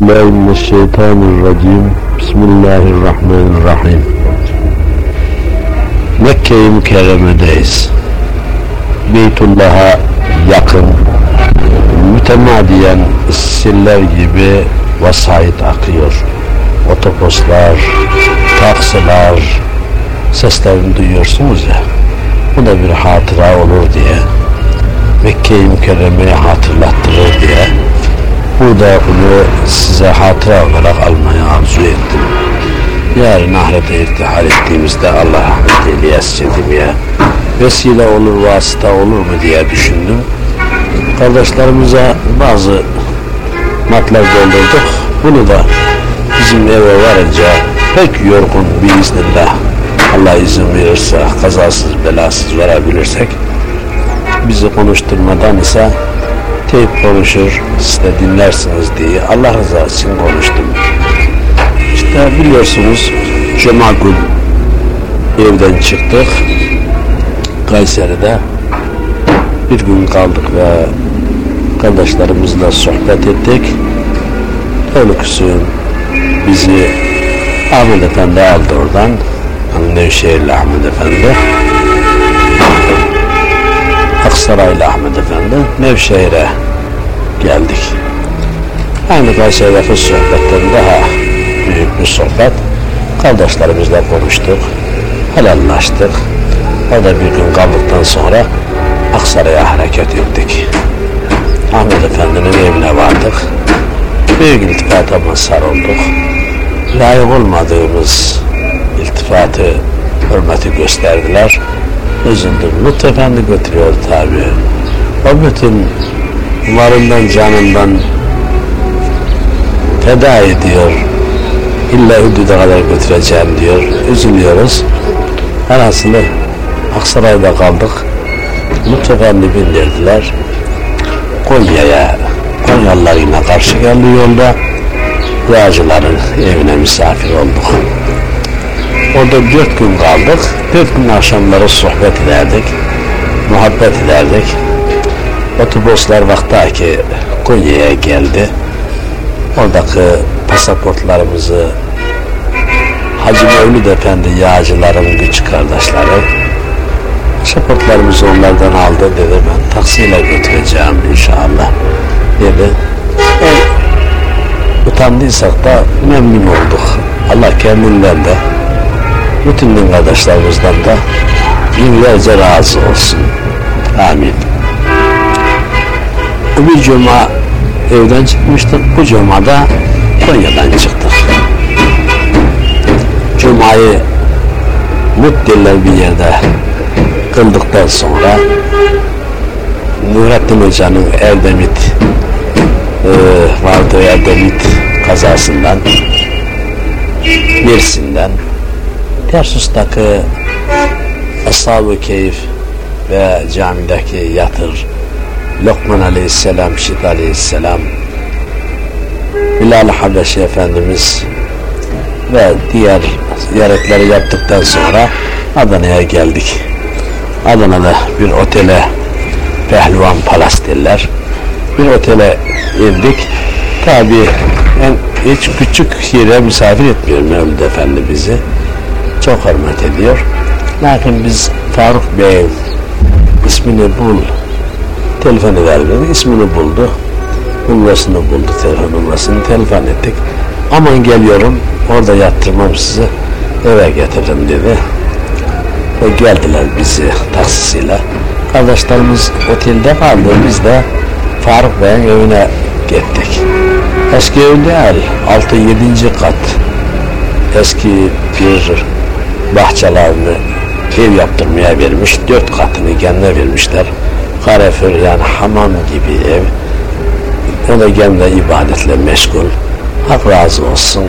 billahi mineşşeytanirracim. Bismillahirrahmanirrahim. Mekke-i Mükerreme'deyiz. Beytullah'a yakın, mütemadiyen siller gibi vesait akıyor. Otobüsler, taksiler, seslerini duyuyorsunuz ya. Bu da bir hatıra olur diye. Mekke-i Mükerreme'yi hatırlattırır diye Burada bunu size hatıra olarak almayı arzu ettim. Yarın ahirete irtihal ettiğimizde Allah rahmet eyleyesi demeye vesile olur, vasıta olur mu diye düşündüm. Kardeşlerimize bazı matlar doldurduk. Bunu da bizim eve varınca pek yorgun bir iznillah Allah izin verirse kazasız belasız varabilirsek bizi konuşturmadan ise teyip konuşur, siz de dinlersiniz diye Allah rızası için konuştum. İşte biliyorsunuz Cuma gün evden çıktık. Kayseri'de bir gün kaldık ve kardeşlerimizle sohbet ettik. Öylüküsün bizi Ahmet Efendi aldı oradan. Nevşehirli Ahmet Efendi. Aksaraylı Ahmet Efendi Nevşehir'e geldik. Aynı Kayseri'deki sohbetten daha büyük bir sohbet. Kardeşlerimizle konuştuk, helallaştık. Orada bir gün kaldıktan sonra Aksaray'a hareket ettik. Ahmet Efendi'nin evine vardık. Büyük iltifata mazhar olduk. Layık olmadığımız iltifatı, hürmeti gösterdiler üzüldüm. Lütfü Efendi götürüyor tabi. Bütün varından canından feda ediyor. İlla hüdüde kadar götüreceğim diyor. Üzülüyoruz. Arasında Aksaray'da kaldık. Lütfü Efendi bindirdiler. Konya'ya Konyalılar yine karşı geldi yolda. Duacıların evine misafir olduk. Orada dört gün kaldık. Dört gün akşamları sohbet ederdik. Muhabbet ederdik. Otobüsler vaktaki Konya'ya geldi. Oradaki pasaportlarımızı Hacı Mevlid Efendi yağcıların güç kardeşleri pasaportlarımızı onlardan aldı dedi ben taksiyle götüreceğim inşallah dedi. E, utandıysak da memnun olduk. Allah kendinden de bütün din kardeşlerimizden de binlerce razı olsun. Amin. Bir cuma evden çıkmıştık. Bu cumada Konya'dan çıktık. Cuma'yı Mutdiller bir yerde kıldıktan sonra Nurettin Hoca'nın Erdemit e, vardığı Erdemit kazasından Mersin'den Tersus'taki Ashab-ı Keyif ve camideki yatır Lokman Aleyhisselam, Şit Aleyhisselam Bilal Habeşi Efendimiz ve diğer ziyaretleri yaptıktan sonra Adana'ya geldik. Adana'da bir otele Pehlivan Palas derler. Bir otele indik. Tabi en hiç küçük yere misafir etmiyor Mevlid Efendi bizi çok hürmet ediyor. Lakin biz Faruk Bey ismini bul telefon ederdi. ismini buldu. Numarasını buldu. Telefon numarasını telefon ettik. Aman geliyorum orada yattırmam sizi eve getiririm dedi. Ve geldiler bizi taksisiyle. Kardeşlerimiz otelde kaldı. Biz de Faruk Bey'in evine gittik. Eski ev değil. 6-7. kat. Eski bir bahçelerini ev yaptırmaya vermiş. Dört katını kendine vermişler. Karefer yani hamam gibi ev. Kendine ibadetle meşgul. Hak razı olsun.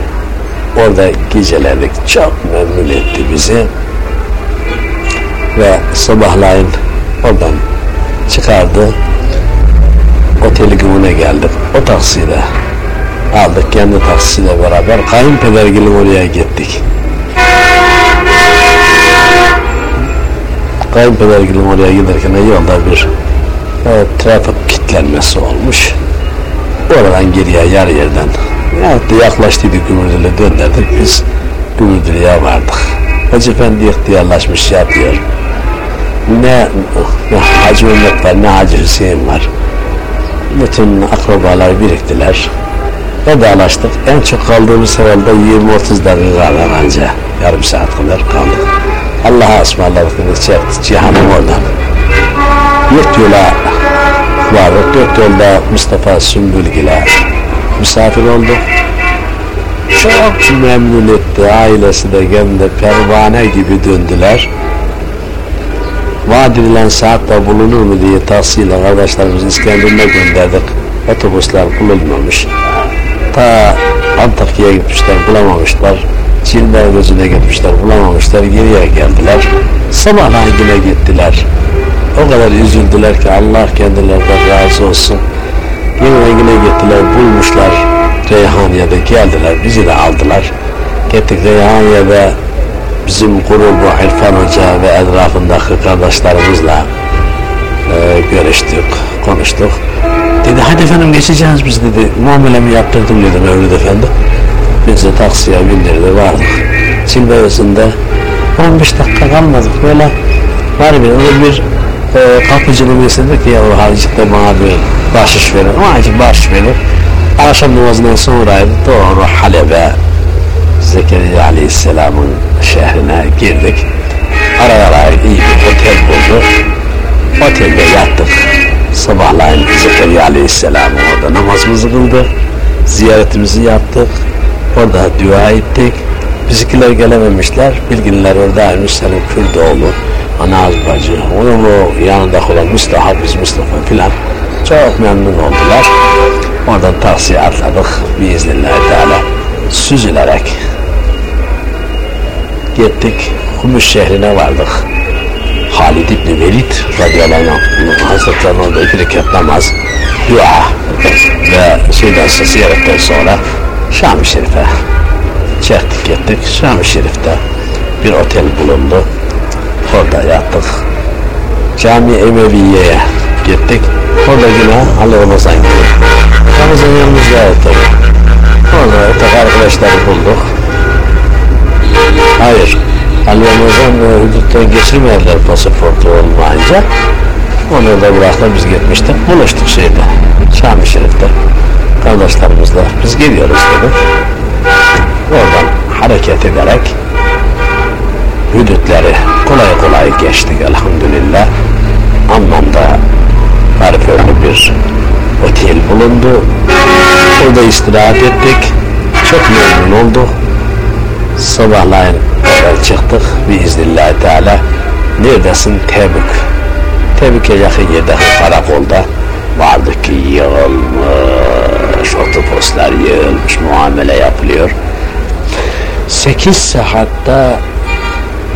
Orada gecelerdik. Çok memnun etti bizi. Ve sabahlayın oradan çıkardı. Oteli güvüne geldik. O taksiyle aldık. Kendi taksiyle beraber kayınpedergilin oraya gittik. Kayınpedergilin oraya giderken yolda bir e, trafik kitlenmesi olmuş. Oradan geriye yer yerden Evet de yaklaştıydı Gümürdül'e döndürdük. Biz Gümürdül'e vardık. Hacı Efendi ihtiyarlaşmış yapıyor. Ne, ne Hacı Mehmet var ne Hacı Hüseyin var. Bütün akrabalar biriktiler. Vedalaştık. En çok kaldığımız herhalde 20-30 dakika kadar anca. Yarım saat kadar kaldık. Allah'a ısmarladık. Çekti cihanım oradan. Dört yola vardık. Dört yolda Mustafa Sümbülgil'e misafir olduk. Çok memnun etti. Ailesi de de pervane gibi döndüler. Vaat edilen saatte bulunur mu diye tavsiyle kardeşlerimiz İskenderun'a gönderdik. Otobüsler bulunmamış. Ta Antakya'ya gitmişler bulamamışlar. Çilber gözüne gitmişler bulamamışlar. Geriye geldiler. Sabahleyin yine gittiler. O kadar üzüldüler ki Allah kendilerinden razı olsun. Yine yine gittiler bulmuşlar. Reyhaniye'de geldiler. Bizi de aldılar. Gittik Reyhaniye'de bizim grubu İrfan Hoca ve etrafındaki kardeşlerimizle e, görüştük, konuştuk. Dedi hadi efendim geçeceğiz biz dedi. Muamelemi yaptırdım dedi Mevlüt Efendi. Biz de taksiye bindirdi vardık. Çilbeyazı'nda 15 dakika kalmadık böyle var bir öyle bir e, kapıcının istedik ya o haricinde bana bir bahşiş verin. Ama için bahşiş verir. Akşam namazından sonraydı doğru Halep'e Zekeriya Aleyhisselam'ın şehrine girdik. Ara ara iyi bir otel buldu. Otelde yattık. Sabahleyin Zekeriya Aleyhisselam orada namazımızı kıldı. Ziyaretimizi yaptık. Orada dua ettik. Bizimkiler gelememişler. Bilginler oradaymış. Senin Kürdoğlu, Anaz bacı, onun o yanında olan Mustafa, biz Mustafa filan çok memnun oldular. Oradan taksiye atladık. Biiznillahü Teala süzülerek gittik. Humus şehrine vardık. Halid İbni Velid radıyallahu anh Hazretlerinin orada iki rekat namaz, dua ve şeyden sonra ziyaretten sonra Şam-ı Şerif'e çektik gittik. Şam-ı Şerif'te bir otel bulundu. Orada yattık. Cami Emeviye'ye gittik. Orada yine Ali Ramazan gibi. Ramazan yanımızdaydı tabii. Orada öteki arkadaşları bulduk. Hayır. Ali Ramazan huduttan geçirmediler pasaportu olmayınca. Onu da bıraktılar biz gitmiştik. Buluştuk şeyde. Şam-ı Şerif'te. Kardeşlerimizle. Biz geliyoruz dedik. Oradan hareket ederek hüdütleri kolay kolay geçtik elhamdülillah. Anlamda hariförlü bir otel bulundu. Orada istirahat ettik. Çok memnun olduk. Sabahleyin oradan çıktık. Biiznillahü Teala. Neredesin? Tebük. Tebük'e yakın yerdeki karakolda vardı ki yığılmış, otobüsler yığılmış, muamele yapılıyor. 8 saatte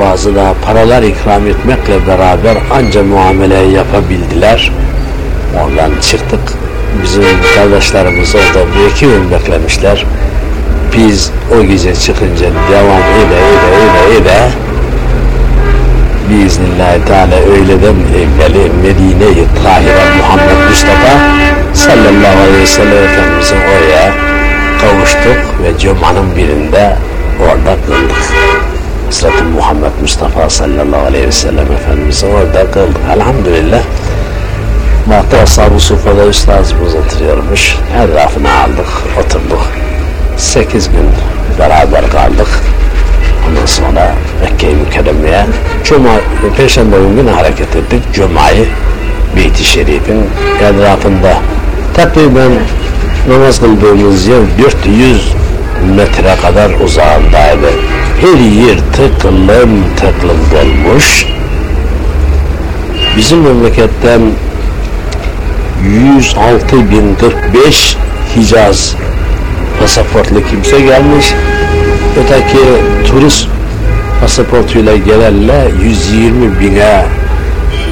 bazı da paralar ikram etmekle beraber anca muameleyi yapabildiler. Oradan çıktık. Bizim kardeşlerimiz orada bir iki gün beklemişler. Biz o gece çıkınca devam ile ile ile ile biiznillahü teala öğleden evveli Medine-i Tahire Muhammed Mustafa sallallahu aleyhi ve sellem Efendimizin oraya kavuştuk ve Cuma'nın birinde orada kıldık. Hazreti Muhammed Mustafa sallallahu aleyhi ve sellem Efendimiz'i orada kıldık. Elhamdülillah. Mahta Ashab-ı Sufa'da üstazımız oturuyormuş. Etrafına aldık, oturduk. Sekiz gün beraber kaldık. Ondan sonra Mekke-i Mükerreme'ye Cuma, Perşembe günü hareket ettik. Cuma'yı Beyt-i Şerif'in etrafında takriben namaz kıldığımız yer 400 metre kadar uzağındaydı. Her yer tıklım tıklım dolmuş. Bizim memleketten 106.045 Hicaz pasaportlu kimse gelmiş. Öteki turist pasaportuyla gelenle 120 bine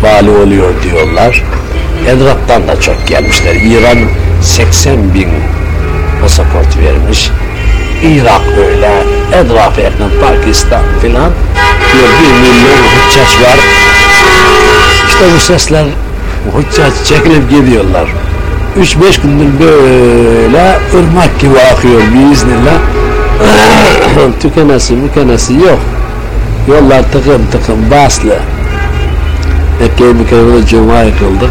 bali oluyor diyorlar. Edrap'tan da çok gelmişler. İran 80 bin pasaport vermiş. Irak öyle, etrafı yakın Pakistan filan diyor bir milyon hüccaç var. İşte bu sesler hüccaç çekilip gidiyorlar. 3-5 gündür böyle böyle ırmak gibi akıyor biiznillah. Tükenesi mükenesi yok. Yollar tıkım tıkım baslı. Mekke-i Mükerreme'de Cuma'yı kıldık.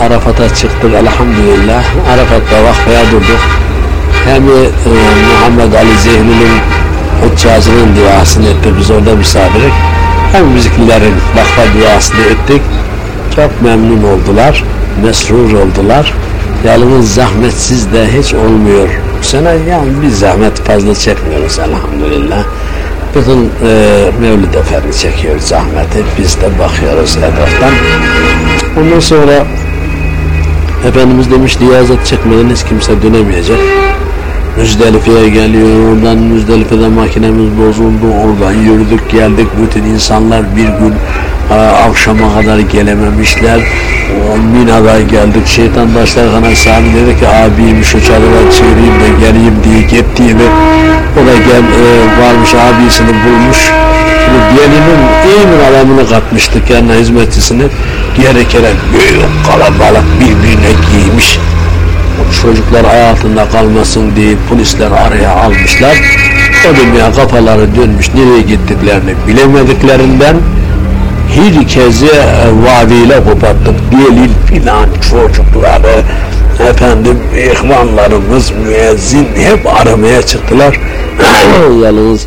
Arafat'a çıktık elhamdülillah. Arafat'ta vakfaya durduk. Hem e, Muhammed Ali Zehni'nin Huccacı'nın duasını ettik. Biz orada misafirik. Hem bizimkilerin vakfa duasını ettik. Çok memnun oldular. Mesrur oldular. Yalnız zahmetsiz de hiç olmuyor. Bu sene yani biz zahmet fazla çekmiyoruz elhamdülillah. Bütün e, Mevlid Efendi çekiyor zahmeti. Biz de bakıyoruz etraftan. Ondan sonra Efendimiz demiş riyazet çekmeden hiç kimse dönemeyecek. Müzdelife'ye geliyor. Oradan Müzdelife'de makinemiz bozuldu. Oradan yürüdük geldik. Bütün insanlar bir gün a, akşama kadar gelememişler. Mina'da geldik. Şeytan Başlarkan'a Sami dedi ki abiyim şu çadıra çevireyim de geleyim diye gittiğini o da gel, e, varmış abisini bulmuş. Şimdi iyi bir adamını katmıştık yanına hizmetçisini. Gerekene büyük kalabalık birbirine giymiş çocuklar hayatında kalmasın diye polisler araya almışlar. O dünya kafaları dönmüş nereye gittiklerini bilemediklerinden herkese vaadiyle kopattık diyelim filan çocukları efendim ihvanlarımız müezzin hep aramaya çıktılar. Yalnız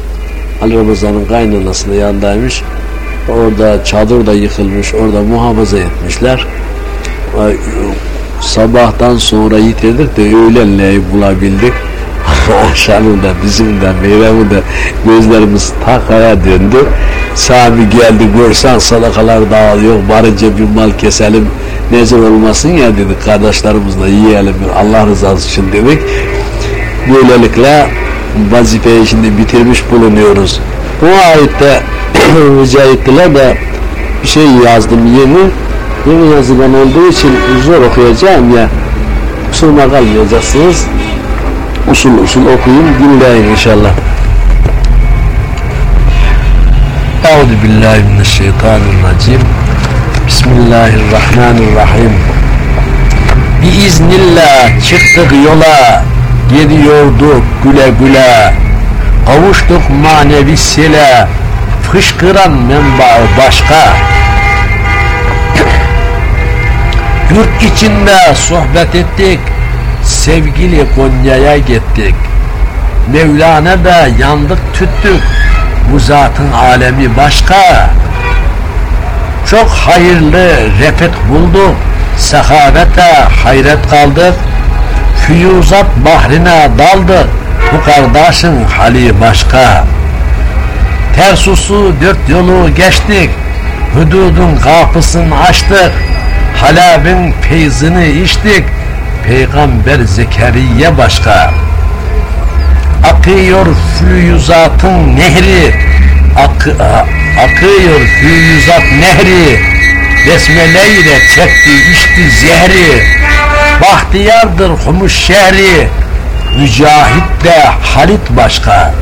Ali Ramazan'ın kaynanasının yanındaymış. Orada çadır da yıkılmış. Orada muhafaza etmişler sabahtan sonra yitirdik de öğlenleyi bulabildik. Akşamın da bizim de meyvemin de gözlerimiz takaya döndü. Sami geldi görsen sadakalar dağılıyor varınca bir mal keselim nezir olmasın ya dedik kardeşlerimizle yiyelim Allah rızası için dedik. Böylelikle vazifeyi şimdi bitirmiş bulunuyoruz. Bu ayette rica ettiler de bir şey yazdım yeni yeni yazılan olduğu için zor okuyacağım ya. Kusuruma kalmayacaksınız. Usul usul okuyun dinleyin inşallah. Euzu billahi mineşşeytanirracim Bismillahirrahmanirrahim. Biiznillah çıktık yola Gidiyorduk güle güle. Kavuştuk manevi sile Fışkıran menbaı başka Yurt içinde sohbet ettik, sevgili Konya'ya gittik. Mevlana da yandık tüttük, bu zatın alemi başka. Çok hayırlı refik bulduk, sehavete hayret kaldık. Füyuzat bahrine daldık, bu kardeşin hali başka. Tersusu dört yolu geçtik, hududun kapısını açtık. Halab'in feyzini içtik, Peygamber Zekeriya başka. Akıyor füyüzatın nehri, ak akıyor füyüzat nehri, Besmele ile çekti içti zehri, Bahtiyardır Humus şehri, Mücahit de Halit başka.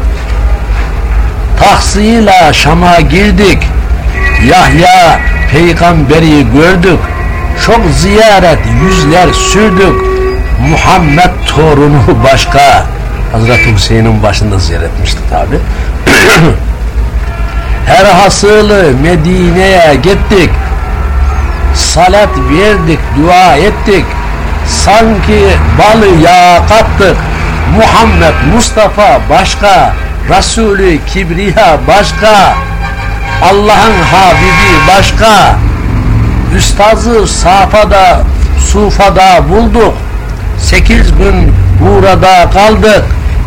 Taksıyla Şam'a girdik, Yahya peygamberi gördük, çok ziyaret yüzler sürdük. Muhammed torunu başka. Hazreti Hüseyin'in başında ziyaretmiştik tabi. Her hasılı Medine'ye gittik. Salat verdik, dua ettik. Sanki balı yağa kattık. Muhammed Mustafa başka. Resulü Kibriya başka. Allah'ın Habibi başka. Üstazı Safa'da, Sufa'da bulduk. Sekiz gün burada kaldık.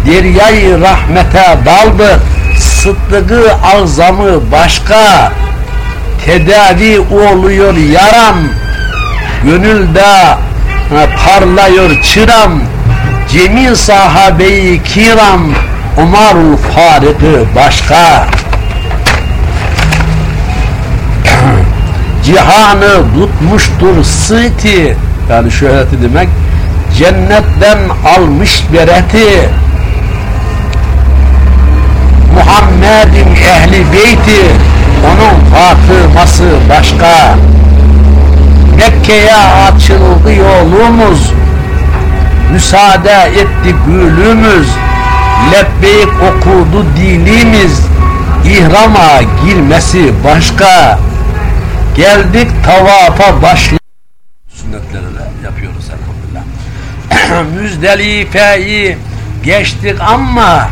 Deryayı rahmete daldık. Sıddıkı azamı başka. Tedavi oluyor yaram. Gönülde parlıyor çıram. Cemi sahabeyi kiram. Umarul Farik'ı başka. Cihanı tutmuştur sıti. Yani şöhreti demek cennetten almış bereti. Muhammed'in ehli beyti onun Fatıması başka. Mekke'ye açıldı yolumuz müsaade etti gülümüz. Lebbeyk okudu dilimiz ihrama girmesi başka geldik tavafa başla sünnetleri de yapıyoruz elhamdülillah. Müzdelife'yi geçtik ama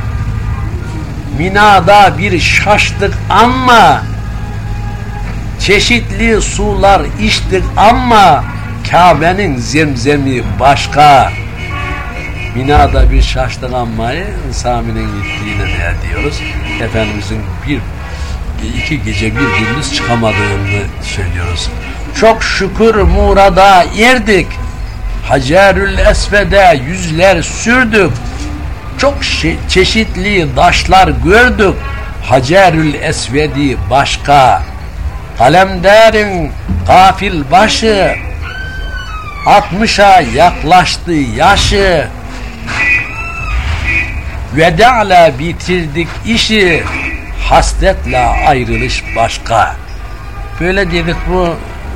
Mina'da bir şaştık ama çeşitli sular içtik ama Kabe'nin zemzemi başka. Mina'da bir şaştık ama Sami'nin gittiğine ne diyoruz. Efendimizin bir iki gece bir gündüz çıkamadığını söylüyoruz. Çok şükür murada erdik Hacerül Esved'e yüzler sürdük. Çok çeşitli taşlar gördük. Hacerül Esvedi başka, kalemderin gafil başı, altmışa yaklaştı yaşı, veda'la bitirdik işi, hasletle ayrılış başka. Böyle dedik bu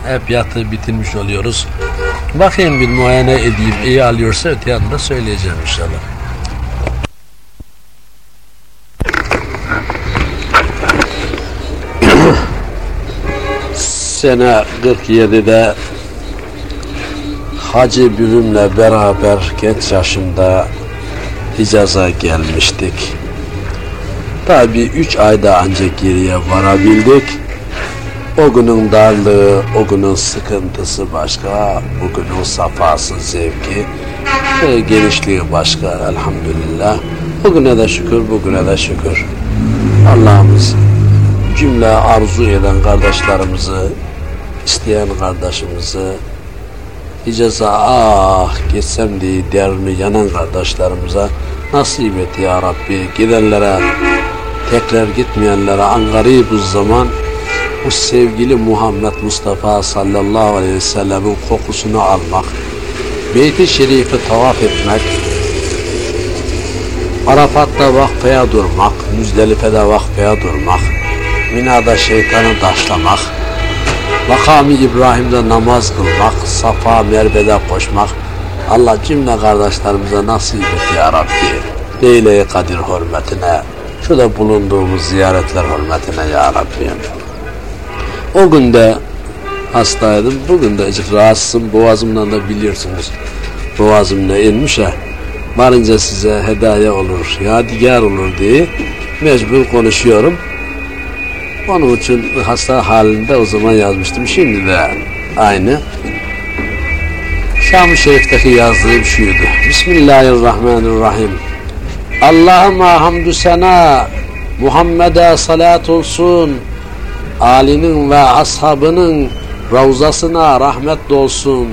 hep yatı bitirmiş oluyoruz. Bakayım bir muayene edeyim. İyi alıyorsa öte yanında söyleyeceğim inşallah. sene 47'de Hacı Bürüm'le beraber genç yaşımda Hicaz'a gelmiştik. Tabi üç ayda ancak geriye varabildik. O günün darlığı, o günün sıkıntısı başka, bugünün safası, zevki, ve genişliği başka elhamdülillah. Bugüne de şükür, bugüne de şükür. Allah'ımız cümle arzu eden kardeşlerimizi isteyen kardeşimizi iceza ah gitsem diye dermi yanan kardeşlerimize nasip et ya Rabbi gidenlere tekrar gitmeyenlere angari bu zaman bu sevgili Muhammed Mustafa sallallahu aleyhi ve sellemin kokusunu almak Beyt-i Şerif'i tavaf etmek Arafat'ta vakfaya durmak, Müzdelife'de vakfaya durmak, Mina'da şeytanı taşlamak, Makami İbrahim'de namaz kılmak, Safa Merve'de koşmak, Allah cümle kardeşlerimize nasip et ya Rabbi. Leyle-i Kadir hürmetine, şurada bulunduğumuz ziyaretler hürmetine ya Rabbi. O günde hastaydım, bugün de azıcık rahatsızım, boğazımdan da biliyorsunuz. Boğazımda inmiş ya, varınca size hediye olur, yadigar olur diye mecbur konuşuyorum. Onun için hasta halinde o zaman yazmıştım. Şimdi de aynı. Şam-ı Şerif'teki yazdığım şuydu. Bismillahirrahmanirrahim. Allah'ıma hamdü sena Muhammed'e salat olsun. Ali'nin ve ashabının ravzasına rahmet olsun.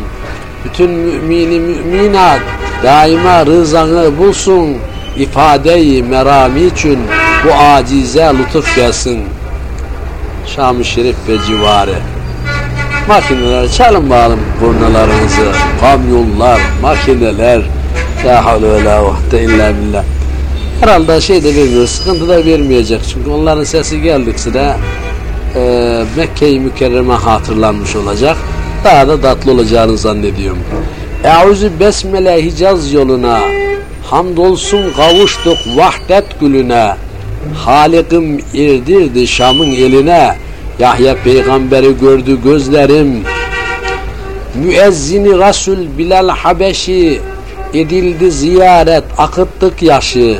Bütün mümini müminat daima rızanı bulsun. İfadeyi merami için bu acize lütuf gelsin. Şam-ı Şerif ve civarı. Makineler çalın bakalım burnalarınızı, kamyonlar, makineler, la havle ve la vahde illa billah. Herhalde şey de vermiyor, sıkıntı da vermeyecek. Çünkü onların sesi geldikçe de e, Mekke-i Mükerreme hatırlanmış olacak. Daha da tatlı olacağını zannediyorum. Eûzü besmele Hicaz yoluna, hamdolsun kavuştuk vahdet gülüne, Halik'im irdirdi Şam'ın eline, Yahya peygamberi gördü gözlerim. Müezzini Resul Bilal Habeşi edildi ziyaret akıttık yaşı.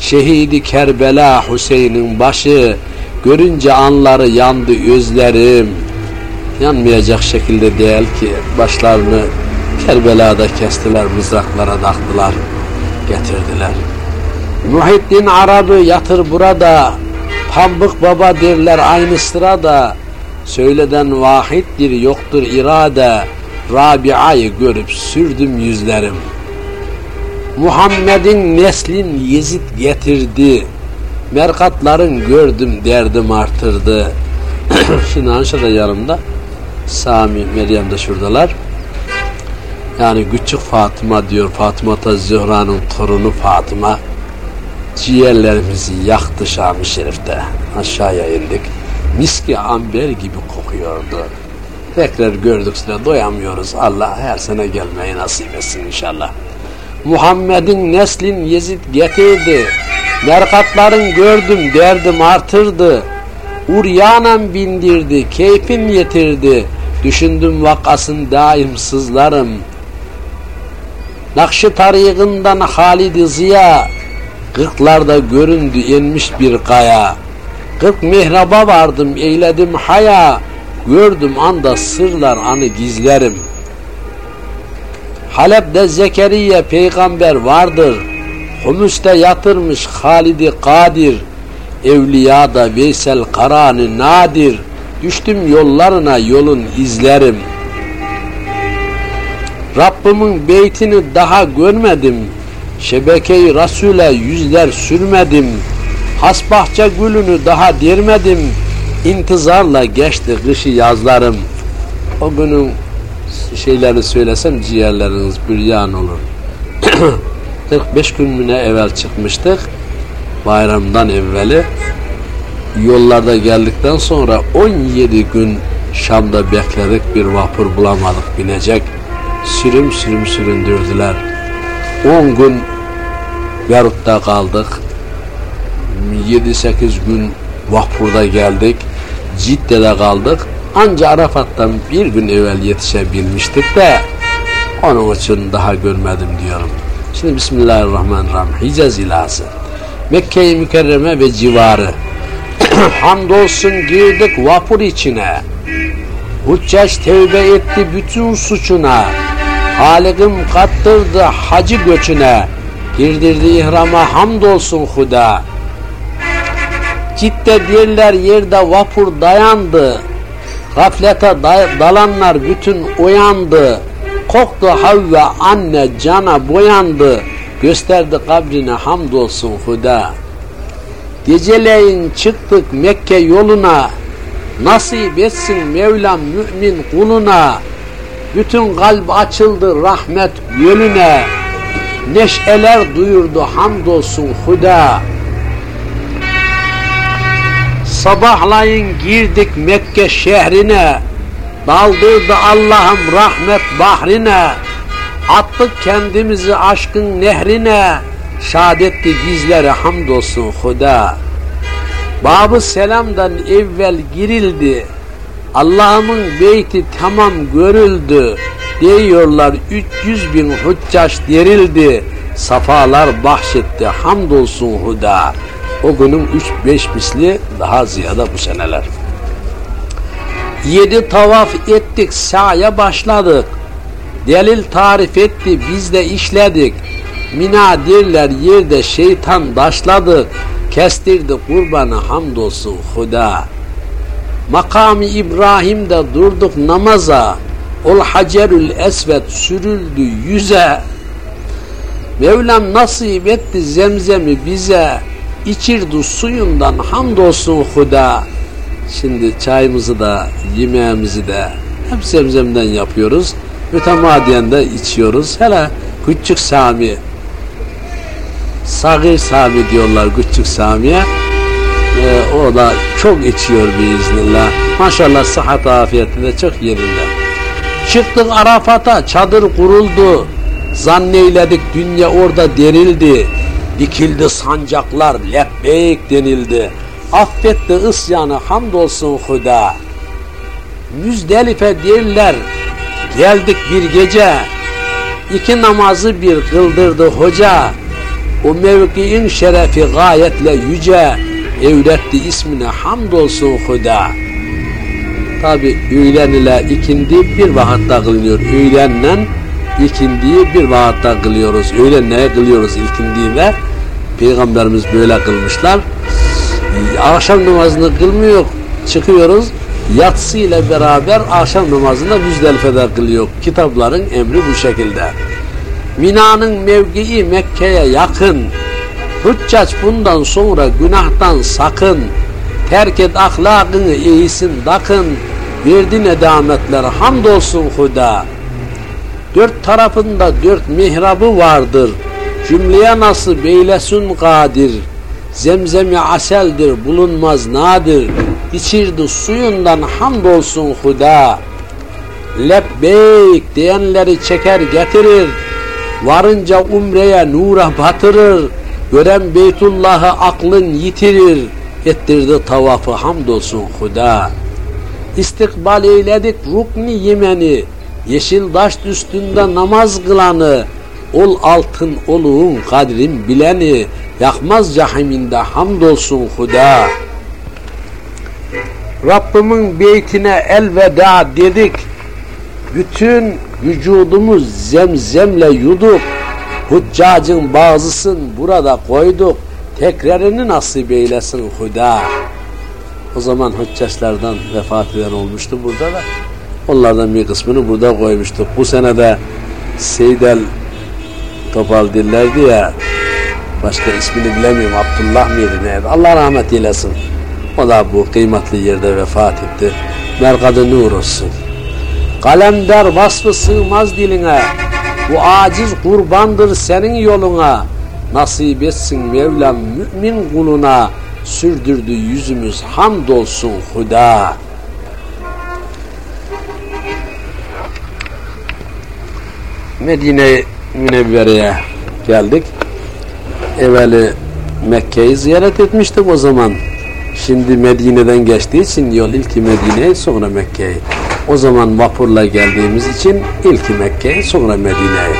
Şehidi Kerbela Hüseyin'in başı görünce anları yandı özlerim. Yanmayacak şekilde değil ki başlarını Kerbela'da kestiler, mızraklara taktılar, getirdiler. Muhittin Arabı yatır burada, Pambık baba derler aynı sırada, söyleden vahittir yoktur irade, Rabia'yı görüp sürdüm yüzlerim. Muhammed'in neslin Yezid getirdi, merkatların gördüm derdim artırdı. Şimdi Anşa da yanımda, Sami, Meryem de şuradalar. Yani küçük Fatıma diyor, Fatıma da Zühra'nın torunu Fatıma ciğerlerimizi yaktı Şam-ı Şerif'te. Aşağıya indik. Miski amber gibi kokuyordu. Tekrar gördük sıra doyamıyoruz. Allah her sene gelmeyi nasip etsin inşallah. Muhammed'in neslin Yezid getirdi. Merkatların gördüm derdim artırdı. Uryanan bindirdi, keyfim yetirdi. Düşündüm vakasın daim sızlarım. Nakşı tarihından Halid-i Ziya, Kırklarda göründü inmiş bir kaya. Kırk mihraba vardım, eyledim haya. Gördüm anda sırlar anı gizlerim. Halep'te Zekeriya peygamber vardır. Humus'ta yatırmış Halid-i Kadir. Evliyada Veysel Karan'ı nadir. Düştüm yollarına yolun izlerim. Rabbimin beytini daha görmedim. Şebekeyi Rasule yüzler sürmedim. Hasbahçe gülünü daha dermedim. İntizarla geçti kışı yazlarım. O günün şeyleri söylesem ciğerleriniz büryan olur. 45 gün müne evvel çıkmıştık. Bayramdan evveli. Yollarda geldikten sonra 17 gün Şam'da bekledik bir vapur bulamadık binecek. Sürüm sürüm süründürdüler. 10 gün Beyrut'ta kaldık. 7-8 gün vapurda geldik. Cidde'de kaldık. Anca Arafat'tan bir gün evvel yetişebilmiştik de onun için daha görmedim diyorum. Şimdi Bismillahirrahmanirrahim. Hicaz ilası. Mekke-i Mükerreme ve civarı. Hamdolsun girdik vapur içine. Hüccaç tevbe etti bütün suçuna. Halik'im kattırdı hacı göçüne. Girdirdi ihrama hamdolsun huda. Cidde derler yerde vapur dayandı. Gaflete dalanlar bütün uyandı. Koktu Havva anne cana boyandı. Gösterdi kabrine hamdolsun huda. Geceleyin çıktık Mekke yoluna. Nasip etsin Mevlam mümin kuluna. Bütün kalp açıldı rahmet gölüne. Neşeler duyurdu hamdolsun huda. Sabahlayın girdik Mekke şehrine. Daldırdı Allah'ım rahmet bahrine. Attık kendimizi aşkın nehrine. Şadetti bizlere hamdolsun huda. Babı selamdan evvel girildi. Allah'ımın beyti tamam görüldü. Diyorlar 300 bin hüccaç derildi. Safalar bahşetti hamdolsun huda. O günün 3-5 misli daha ziyade bu seneler. Yedi tavaf ettik, sa'ya başladık. Delil tarif etti, biz de işledik. Mina derler yerde şeytan daşladık. Kestirdi kurbanı hamdolsun huda. Makamı İbrahim'de durduk namaza. Ol hacerül esvet sürüldü yüze. Mevlam nasip etti zemzemi bize. İçirdi suyundan hamdolsun huda. Şimdi çayımızı da yemeğimizi de hep zemzemden yapıyoruz. Mütemadiyen de içiyoruz. Hele küçük Sami Sagir Sami diyorlar küçük Sami'ye. Ee, o da çok içiyor biiznillah. Maşallah sıhhat afiyetinde çok yerinde. Çıktık Arafat'a çadır kuruldu. Zanneyledik dünya orada derildi. Dikildi sancaklar lebbeyk denildi. Affetti isyanı hamdolsun huda. Müzdelife derler geldik bir gece. iki namazı bir kıldırdı hoca. O mevkiin şerefi gayetle yüce. Evretti ismine hamdolsun huda. Tabi öğlen ile ikindi bir vakitte kılınıyor. Öğlenle ikindiyi bir vakitte kılıyoruz. Öğlen neye kılıyoruz ikindiyi ve Peygamberimiz böyle kılmışlar. Akşam namazını kılmıyor, çıkıyoruz. Yatsı ile beraber akşam namazını Müzdelife'de kılıyor. Kitapların emri bu şekilde. Mina'nın mevkii Mekke'ye yakın. Hüccaç bundan sonra günahtan sakın. Terk et ahlakını iyisin dakın. Verdi nedametler hamdolsun huda. Dört tarafında dört mihrabı vardır. Cümleye nasıl beylesun kadir. Zemzemi aseldir bulunmaz nadir. İçirdi suyundan hamdolsun huda. Lebbeyk diyenleri çeker getirir. Varınca umreye nura batırır. Gören Beytullah'ı aklın yitirir. Ettirdi tavafı hamdolsun Huda. İstikbal eyledik rukni yemeni. Yeşil daş üstünde namaz kılanı. Ol altın oluğun kadrin bileni. Yakmaz cahiminde hamdolsun Huda. Rabbimin beytine elveda dedik. Bütün vücudumuz zemzemle yuduk. Huccacın bazısın burada koyduk. Tekrarını nasip eylesin Huda. O zaman hüccaçlardan vefat eden olmuştu burada da. Onlardan bir kısmını burada koymuştuk. Bu sene de Seydel Topal dillerdi ya başka ismini bilemiyorum Abdullah mıydı neydi? Allah rahmet eylesin. O da bu kıymetli yerde vefat etti. Merkadı nur olsun. Kalemder vasfı sığmaz diline. Bu aciz kurbandır senin yoluna. Nasip etsin Mevlam mümin kuluna. Sürdürdü yüzümüz hamdolsun Huda. Medine Münevvere'ye geldik. Evveli Mekke'yi ziyaret etmiştik o zaman. Şimdi Medine'den geçtiği için yol ilki Medine'ye sonra Mekke'ye. O zaman vapurla geldiğimiz için ilki Mekke'ye sonra Medine'ye.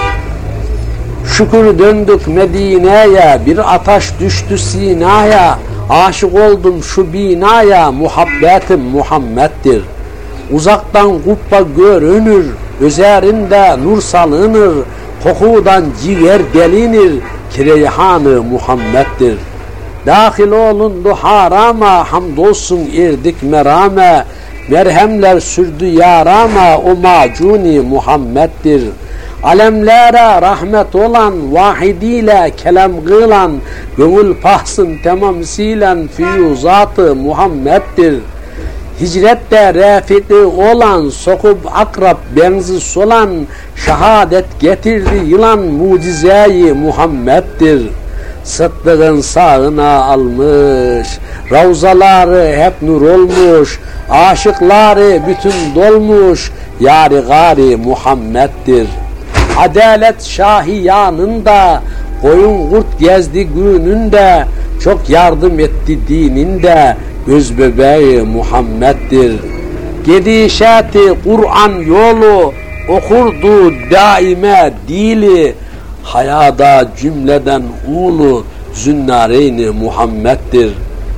Şükür döndük Medine'ye, bir ataş düştü Sina'ya. Aşık oldum şu binaya, muhabbetim Muhammed'dir. Uzaktan kubba görünür, üzerinde nur salınır, kokudan ciğer delinir, kireyhanı Muhammed'dir. Dahil olundu harama, hamdolsun erdik merame, merhemler sürdü yarama, o macuni Muhammed'dir. Alemlere rahmet olan, vahidiyle kelam kılan, gönül pahsın temamsilen fiyuzatı Muhammed'dir. Hicrette refiki olan, sokup akrap benzi solan, şehadet getirdi yılan mucizeyi Muhammed'dir. Sıddık'ın sağına almış, ravzaları hep nur olmuş, aşıkları bütün dolmuş, yari gari Muhammed'dir. Adalet şahi yanında, koyun kurt gezdi gününde, çok yardım etti dininde, göz bebeği Muhammed'dir. Gedişati Kur'an yolu okurdu daime dili hayada cümleden ulu zünnareyni Muhammed'dir.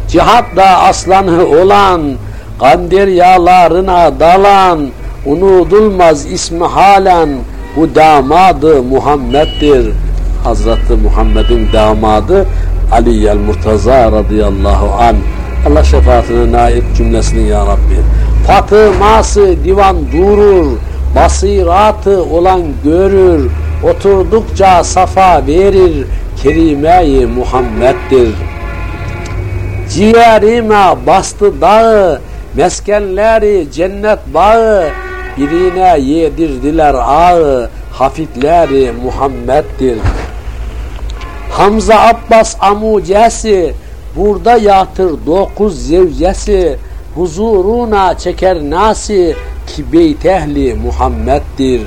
Cihatta aslanı olan kandir yağlarına dalan unutulmaz ismi halen bu damadı Muhammed'dir. Hazreti Muhammed'in damadı Ali el Murtaza radıyallahu an. Allah şefaatine naip cümlesini ya Rabbi. Fatıması divan durur, basiratı olan görür, oturdukça safa verir, kerime-i Muhammed'dir. Ciğerime bastı dağı, meskenleri cennet bağı, birine yedirdiler ağı, hafifleri Muhammed'dir. Hamza Abbas amucesi, burada yatır dokuz zevcesi, huzuruna çeker nasi, ki beyt ehli Muhammed'dir.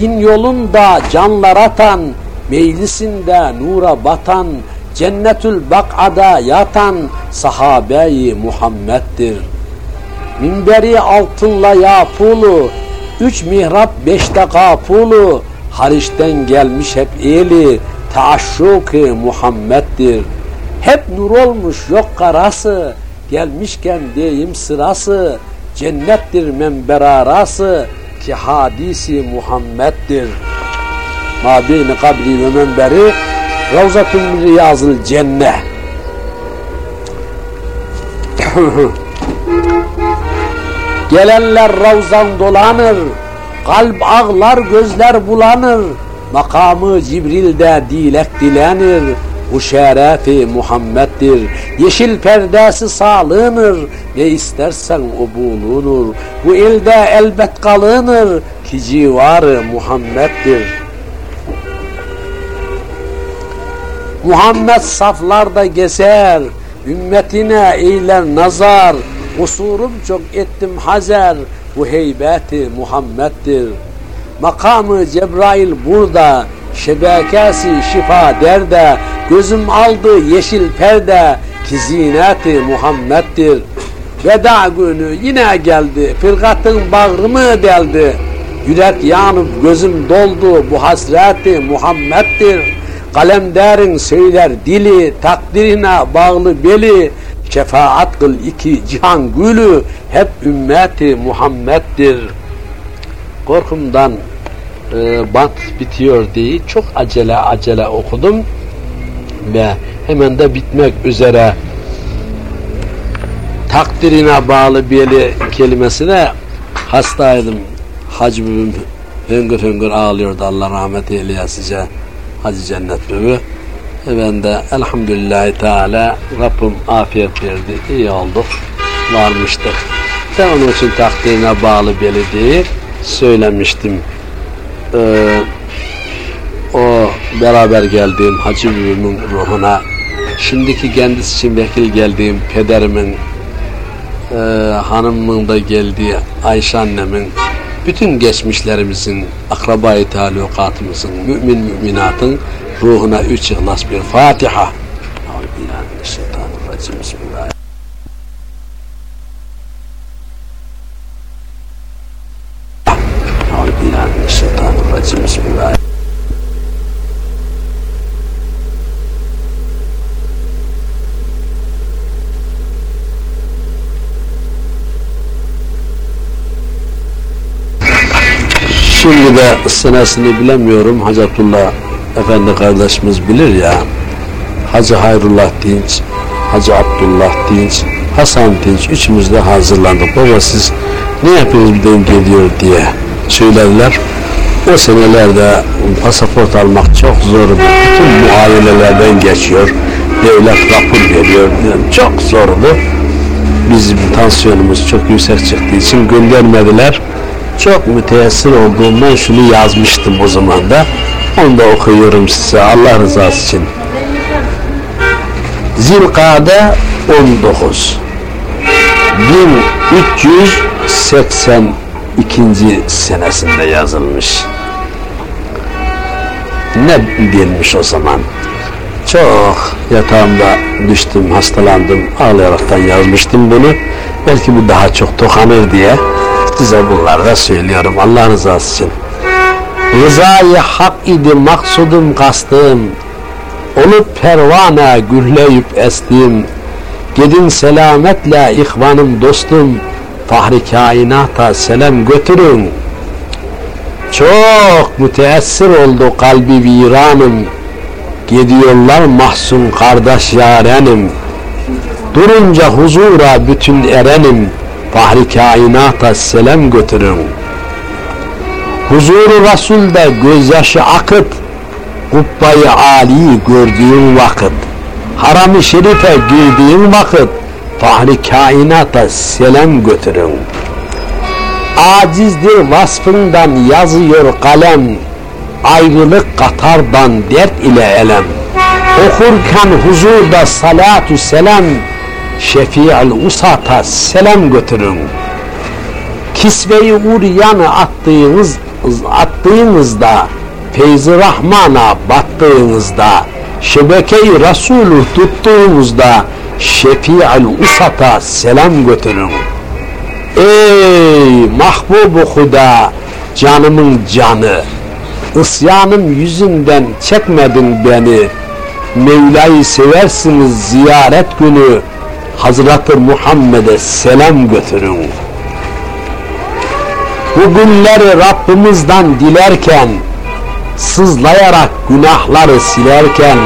Din yolunda canlar atan, meclisinde nura batan, cennetül bak'ada yatan sahabeyi Muhammed'dir. Minberi altınla yapulu, üç mihrap beşte kapulu, Hariç'ten gelmiş hep eli, taaşşuk Muhammed'dir. Hep nur olmuş yok karası, gelmişken diyeyim sırası, cennettir menberarası ki hadisi Muhammed'dir. Ma beyni kabri ve menberi Ravzatun riyazıl cenne. Gelenler ravzan dolanır, kalp ağlar gözler bulanır, makamı Cibril'de dilek dilenir, bu şerefi Muhammed'dir. Yeşil perdesi sağlığınır. Ne istersen o bulunur. Bu ilde elbet kalınır ki civarı Muhammed'dir. Muhammed saflarda gezer, ümmetine eyler nazar, kusurum çok ettim hazer, bu heybeti Muhammed'dir. Makamı Cebrail burada, Şebekesi şifa derde, gözüm aldı yeşil perde, ki zineti Muhammed'dir. Veda günü yine geldi, firkatın bağrımı deldi. Yürek yanıp gözüm doldu, bu hasreti Muhammed'dir. Kalemderin söyler dili, takdirine bağlı beli, şefaat kıl iki cihan gülü, hep ümmeti Muhammed'dir. Korkumdan e, bitiyor diye çok acele acele okudum ve hemen de bitmek üzere takdirine bağlı beli kelimesine hastaydım. Hacı bibim hüngür hüngür ağlıyordu Allah rahmet eyleyesice Hacı Cennet bibi. E ben de elhamdülillahi teala Rabbim afiyet verdi. iyi olduk. Varmıştık. De onun için takdirine bağlı beli diye söylemiştim. Ee, o beraber geldiğim Hacı bibimin ruhuna şimdiki kendisi için vekil geldiğim pederimin e, hanımımın da geldiği Ayşe annemin bütün geçmişlerimizin, akrabayı talukatımızın, mümin müminatın ruhuna üç ihlas bir Fatiha. Euzubillahimineşşeytanirracim. Şimdi de senesini bilemiyorum. Hacı Abdullah Efendi kardeşimiz bilir ya. Hacı Hayrullah Dinç, Hacı Abdullah Dinç, Hasan Dinç üçümüz de hazırlandık. Baba siz ne yapıyorsunuz geliyor diye söylediler. O senelerde pasaport almak çok zor. Bütün muayenelerden geçiyor. Devlet rapor veriyor. Çok zordu. Bizim tansiyonumuz çok yüksek çıktığı için göndermediler çok müteessir olduğumdan şunu yazmıştım o zaman da. Onu da okuyorum size Allah rızası için. Zilkade 19 1382. senesinde yazılmış. Ne bilmiş o zaman? Çok yatağımda düştüm, hastalandım, ağlayaraktan yazmıştım bunu. Belki bu daha çok tokanır diye size bunları da söylüyorum Allah rızası için. Rızayı hak idi maksudum kastım, olup pervane gülleyip estim, gidin selametle ihvanım dostum, fahri kainata selam götürün. Çok müteessir oldu kalbi viranım, gidiyorlar mahzun kardeş yarenim, durunca huzura bütün erenim, fahri kainata selam götürün. Huzuru Resul'de gözyaşı akıt, kubbayı Ali gördüğün vakit, haram-ı şerife girdiğin vakit, fahri kainata selam götürün. Acizdir vasfından yazıyor kalem, ayrılık katardan dert ile elem. Okurken huzurda salatu selam, Şefi'al usata selam götürün. Kisveyi uryanı attığınız, attığınızda, feyzi rahmana battığınızda, şebekeyi Resulü tuttuğunuzda, Şefi'al usata selam götürün. Ey mahbubu huda, canımın canı, isyanım yüzünden çekmedin beni, Mevla'yı seversiniz ziyaret günü, Hazreti Muhammed'e selam götürün. Bu günleri Rabbimizden dilerken, sızlayarak günahları silerken,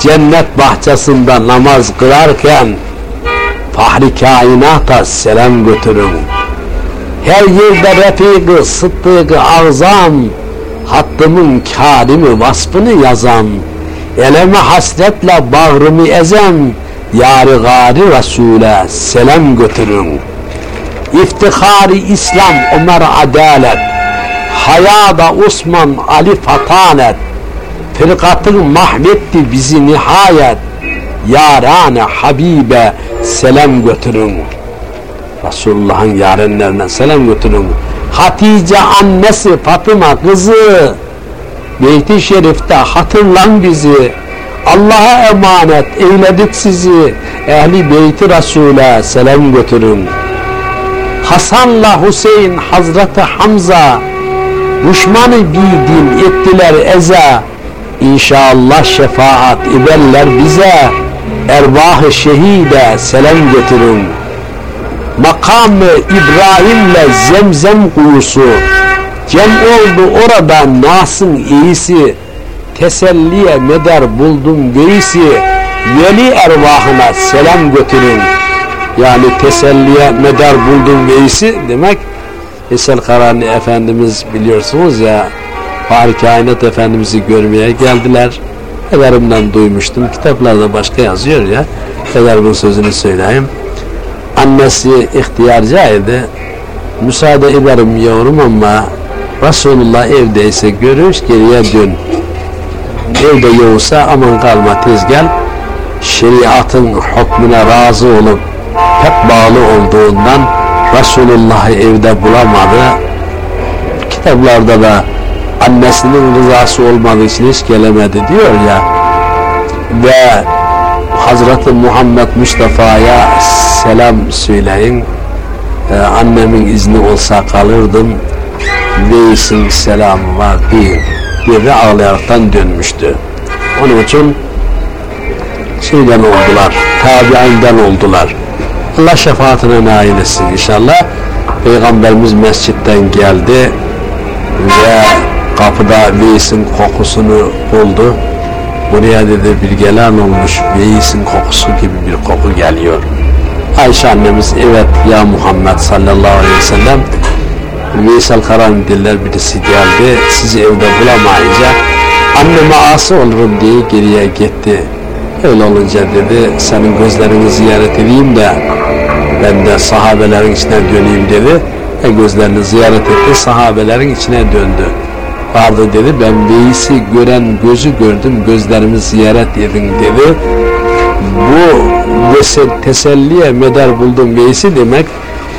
cennet bahçesinde namaz kılarken, fahri kainata selam götürün. Her yerde refik-i sıddık-ı azam, hattımın kâlimi vasfını yazan, eleme hasretle bağrımı ezem, Yar-ı gari Resul'e selam götürün. İftihari İslam Ömer adalet, hayada Osman Ali fatanet, firkatın mahvetti bizi nihayet, yarane Habibe selam götürün. Resulullah'ın yarenlerine selam götürün. Hatice annesi Fatıma kızı, Beyt-i Şerif'te hatırlan bizi. Allah'a emanet eyledik sizi. Ehli Beyt-i Resul'e selam götürün. Hasan'la Hüseyin Hazreti Hamza düşmanı bildim ettiler eza. İnşallah şefaat ederler bize. Ervah-ı şehide selam götürün. Makamı İbrahim'le zemzem kuyusu Cem oldu orada Nas'ın iyisi Teselliye meder buldum göğüsü Veli ervahına selam götürün. Yani teselliye medar buldum göğüsü demek Esel Karani Efendimiz biliyorsunuz ya Fahri Kainat Efendimiz'i görmeye geldiler. Pederimden duymuştum. Kitaplarda başka yazıyor ya. Pederimin sözünü söyleyeyim. Annesi ihtiyarcaydı müsaade ederim yavrum ama Resulullah evdeyse görüş geriye dön evde yoksa aman kalma tez gel. Şeriatın hükmüne razı olup hep bağlı olduğundan Resulullah'ı evde bulamadı. Kitaplarda da annesinin rızası olmadığı için hiç gelemedi diyor ya. Ve Hazreti Muhammed Mustafa'ya selam söyleyin. Ee, annemin izni olsa kalırdım. Veys'in selamı var diye bir ağlayaraktan dönmüştü. Onun için şeyden oldular tabiinden oldular. Allah şefaatine nail etsin inşallah. Peygamberimiz mescitten geldi ve kapıda Veys'in kokusunu buldu. Buraya dedi bir gelen olmuş Veys'in kokusu gibi bir koku geliyor. Ayşe annemiz evet ya Muhammed sallallahu aleyhi ve sellem Veysel Karan diller birisi geldi sizi evde bulamayınca anneme ası olurum diye geriye gitti. Öyle olunca dedi senin gözlerini ziyaret edeyim de ben de sahabelerin içine döneyim dedi. Ve gözlerini ziyaret etti sahabelerin içine döndü. Vardı dedi ben Veys'i gören gözü gördüm gözlerimi ziyaret edin dedi. Bu teselliye medar buldum Veys'i demek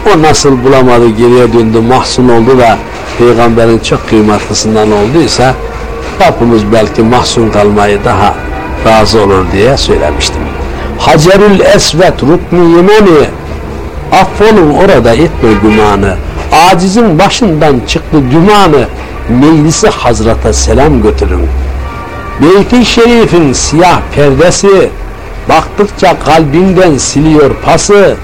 o nasıl bulamadı geriye döndü mahzun oldu da peygamberin çok kıymatlısından olduysa Rabbimiz belki mahzun kalmayı daha razı olur diye söylemiştim. Hacerül Esvet Rukni Yemeni affolun orada etme gümanı acizin başından çıktı dümanı meclisi Hazrata selam götürün. Beyt-i Şerif'in siyah perdesi baktıkça kalbinden siliyor pası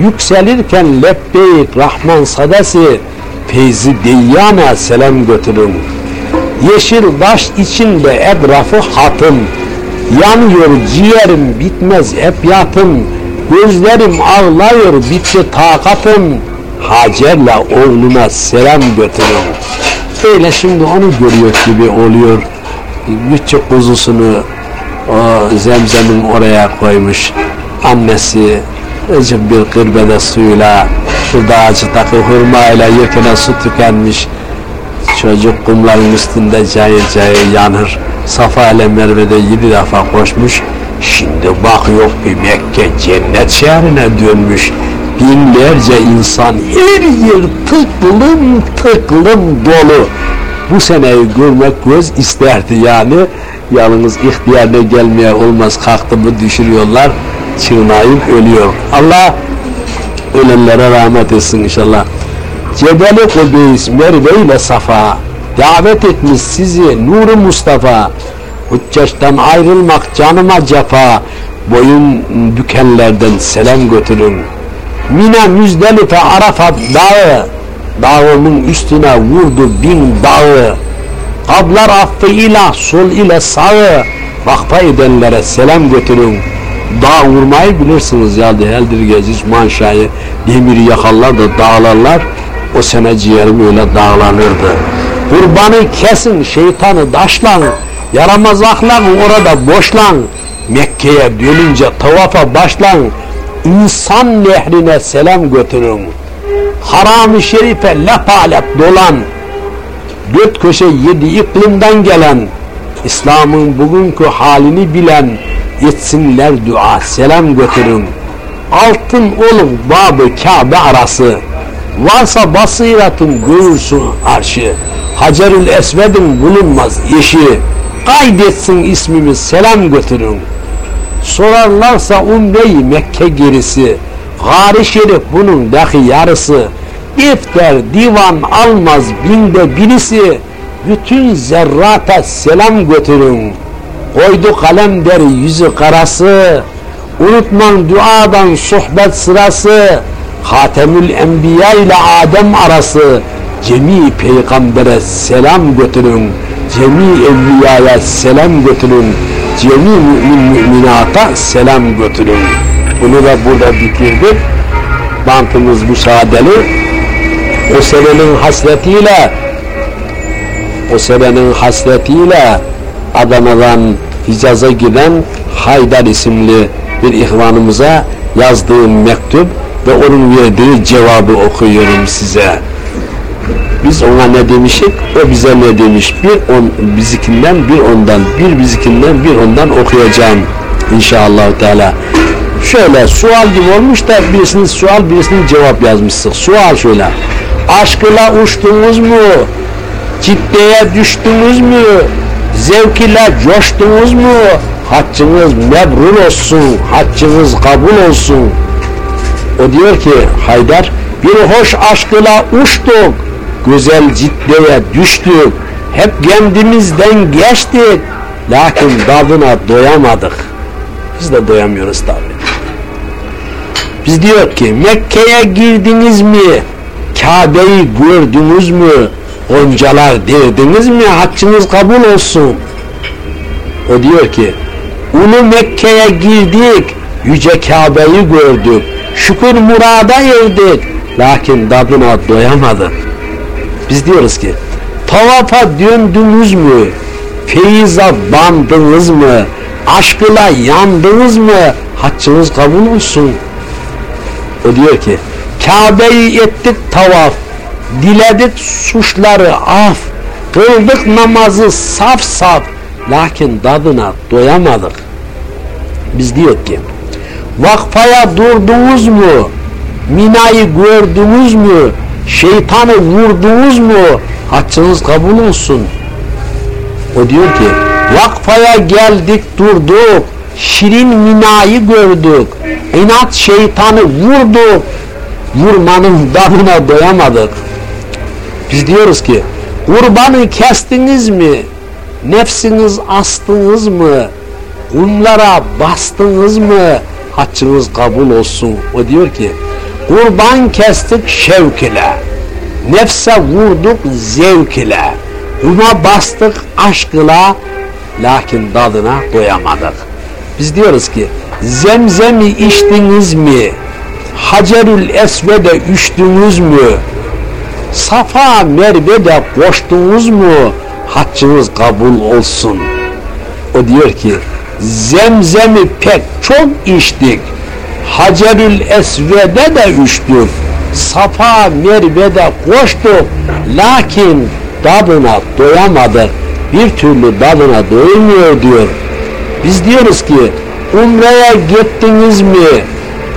yükselirken lebbeyk Rahman sadesi feyzi deyyana selam götürün. Yeşil daş içinde etrafı hatım yanıyor ciğerim bitmez hep yatım gözlerim ağlıyor bitti takatım Hacer'le oğluna selam götürün. Öyle şimdi onu görüyor gibi oluyor. Küçük kuzusunu o zemzemin oraya koymuş annesi ıcık bir kırbede suyla şurada acı takı hurmayla yekene su tükenmiş. Çocuk kumların üstünde cayır cayır yanır. Safa ile Merve'de yedi defa koşmuş. Şimdi bakıyor bir Mekke cennet şehrine dönmüş. Binlerce insan her yer tıklım tıklım dolu. Bu seneyi görmek göz isterdi yani. Yalnız ihtiyarına gelmeye olmaz kalktı mı düşürüyorlar çığnayıp ölüyor. Allah ölenlere rahmet etsin inşallah. Cebeli Kubeys Merve Safa. Davet etmiş sizi Nuru Mustafa. Hücceşten ayrılmak canıma cefa. Boyun bükenlerden selam götürün. Mina Müzdelife Arafat dağı. Dağının üstüne vurdu bin dağı. Kablar affıyla sol ile sağı. Vakfa edenlere selam götürün dağ vurmayı bilirsiniz ya heldir geziz manşayı demiri yakarlar da dağlarlar. O sene ciğerim öyle dağlanırdı. Kurbanı kesin şeytanı daşlan. Yaramaz ahlakı orada boşlan. Mekke'ye dönünce tavafa başlan. İnsan nehrine selam götürün. Haram-ı şerife lepalep dolan. Dört köşe yedi iklimden gelen İslam'ın bugünkü halini bilen etsinler dua selam götürün. Altın olun babı Kabe arası. Varsa basiratın görürsün arşı. Hacerül Esved'in bulunmaz eşi, kaydetsin ismimi selam götürün. Sorarlarsa umreyi Mekke gerisi, Gari Şerif bunun dahi yarısı, defter, divan almaz binde birisi, bütün zerrata selam götürün. Koydu kalem der yüzü karası, unutman duadan sohbet sırası, Hatemül Enbiya ile Adem arası, cemi peygambere selam götürün, cemi evliyaya selam götürün, cemi mümin müminata selam götürün. Bunu da burada bitirdik. Bantımız müsaadeli. O senenin hasretiyle o senenin hasretiyle Adana'dan Hicaz'a giden Haydar isimli bir ihvanımıza yazdığım mektup ve onun verdiği cevabı okuyorum size. Biz ona ne demişik, o bize ne demiş. Bir on bizikinden, bir ondan, bir bizikinden, bir ondan okuyacağım inşallah Teala. Şöyle sual gibi olmuş da birisinin sual, birisinin cevap yazmışsın. Sual şöyle. Aşkıyla uçtunuz mu? Ciddeye düştünüz mü? Zevk ile coştunuz mu? Haccınız mebrur olsun, haccınız kabul olsun. O diyor ki Haydar, bir hoş aşkıyla uçtuk, güzel ciddeye düştük, hep kendimizden geçtik, lakin tadına doyamadık. Biz de doyamıyoruz tabi. Biz diyor ki Mekke'ye girdiniz mi? Kabe'yi gördünüz mü? Goncalar derdiniz mi? Haccınız kabul olsun. O diyor ki Ulu Mekke'ye girdik, Yüce Kabe'yi gördük, şükür murada erdik, lakin tadına doyamadık. Biz diyoruz ki, tavafa döndünüz mü, feyiza bandınız mı, aşkıyla yandınız mı, haccınız kabul olsun. O diyor ki, Kabe'yi ettik tavaf, diledik suçları af, kıldık namazı saf saf, lakin tadına doyamadık. Biz diyor ki, vakfaya durdunuz mu, minayı gördünüz mü, şeytanı vurdunuz mu, haccınız kabul olsun. O diyor ki, vakfaya geldik durduk, şirin minayı gördük, inat şeytanı vurduk, vurmanın damına doyamadık. Biz diyoruz ki kurbanı kestiniz mi? Nefsiniz astınız mı? Kumlara bastınız mı? Haccınız kabul olsun. O diyor ki kurban kestik şevk ile. Nefse vurduk zevk ile. Kuma bastık aşk ile. Lakin tadına doyamadık. Biz diyoruz ki zemzemi içtiniz mi? Hacerül Esved'e üştünüz mü? Safa Merve'de koştunuz mu? Haccınız kabul olsun. O diyor ki zemzemi pek çok içtik. Hacerül Esved'e de üştük. Safa Merve'de koştuk. Lakin tadına doyamadık. Bir türlü tadına doymuyor diyor. Biz diyoruz ki Umre'ye gittiniz mi?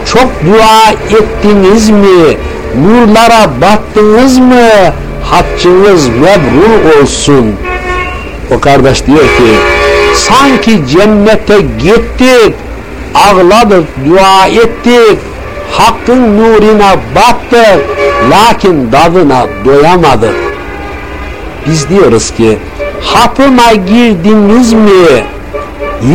Çok dua ettiniz mi? Nurlara battınız mı? Haccınız mebrur olsun. O kardeş diyor ki sanki cennete gittik, ağladık, dua ettik, hakkın nuruna battık, lakin tadına doyamadık. Biz diyoruz ki, hapıma girdiniz mi?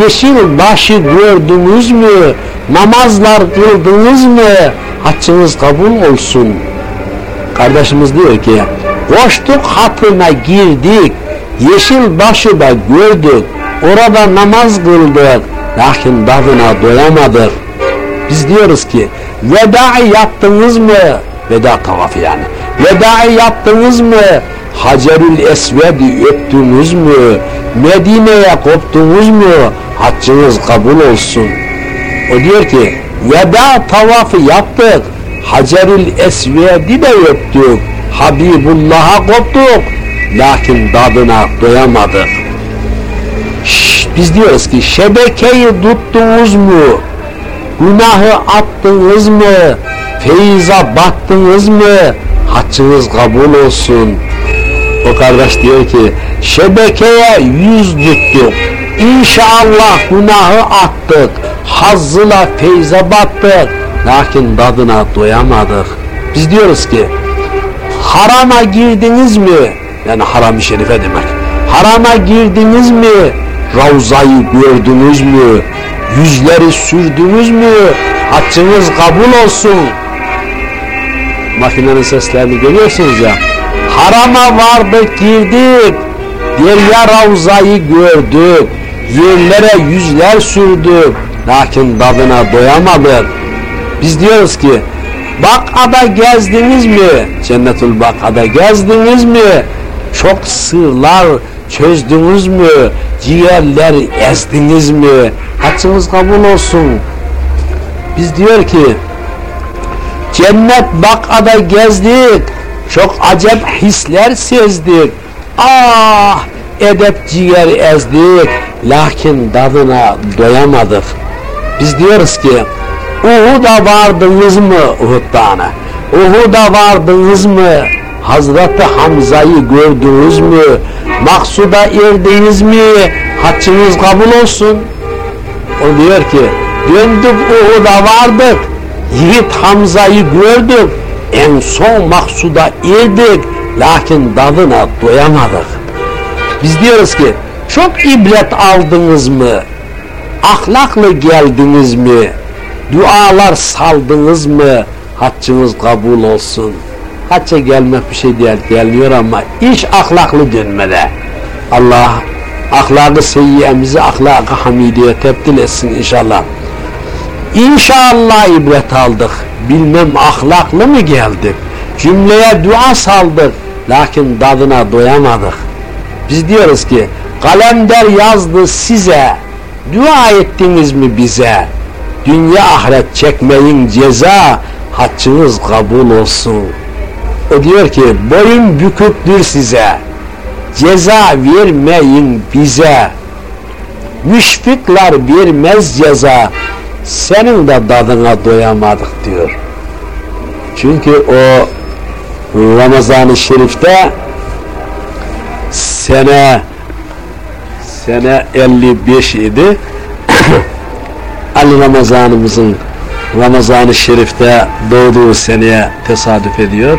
Yeşil başı gördünüz mü? namazlar kıldınız mı? Haccınız kabul olsun. Kardeşimiz diyor ki, koştuk hatına girdik, yeşil başı da gördük, orada namaz kıldık, lakin tadına doyamadık. Biz diyoruz ki, veda yaptınız mı? Veda tavafı yani. Veda yaptınız mı? Hacerül Esved'i öptünüz mü? Medine'ye koptunuz mu? Haccınız kabul olsun. O diyor ki veda tavafı yaptık. Hacerül Esved'i de öptük. Habibullah'a koptuk. Lakin tadına doyamadık. Şşş, biz diyoruz ki şebekeyi tuttunuz mu? Günahı attınız mı? Feyiza battınız mı? Haccınız kabul olsun. O kardeş diyor ki şebekeye yüz tuttuk. İnşallah günahı attık. Hazzıla feyze battık. Lakin tadına doyamadık. Biz diyoruz ki harama girdiniz mi? Yani haram-ı şerife demek. Harama girdiniz mi? Ravzayı gördünüz mü? Yüzleri sürdünüz mü? Haccınız kabul olsun. Makinenin seslerini görüyorsunuz ya. Harama vardık girdik. Derya Ravza'yı gördük. Yerlere yüzler sürdük. Lakin tadına doyamadık. Biz diyoruz ki Bakada gezdiniz mi? Cennetül Bakada gezdiniz mi? Çok sırlar çözdünüz mü? Ciğerler ezdiniz mi? Haccınız kabul olsun. Biz diyor ki cennet bakada gezdik. Çok acep hisler sezdik. Ah edep ciğer ezdik. Lakin tadına doyamadık. Biz diyoruz ki Uhud'a vardınız mı Uhud Dağı'na? Uhud'a vardınız mı? Hazreti Hamza'yı gördünüz mü? Maksuda erdiniz mi? Haccınız kabul olsun. O diyor ki döndük Uhud'a vardık. Yiğit Hamza'yı gördük. En son maksuda erdik. Lakin tadına doyamadık. Biz diyoruz ki çok ibret aldınız mı? Ahlaklı geldiniz mi? dualar saldınız mı haccınız kabul olsun. Hacca gelmek bir şey değil gelmiyor ama iş ahlaklı dönmede. Allah ahlakı seyyiyemizi ahlakı hamideye tebdil etsin inşallah. İnşallah ibret aldık. Bilmem ahlaklı mı geldik? Cümleye dua saldık. Lakin tadına doyamadık. Biz diyoruz ki kalemder yazdı size. Dua ettiniz mi bize? dünya ahiret çekmeyin ceza haccınız kabul olsun. O diyor ki boyun büküktür size ceza vermeyin bize müşfikler vermez ceza senin de dadına doyamadık diyor. Çünkü o Ramazan-ı Şerif'te sene sene 55 idi Ali Ramazanımızın Ramazan-ı Şerif'te doğduğu seneye tesadüf ediyor.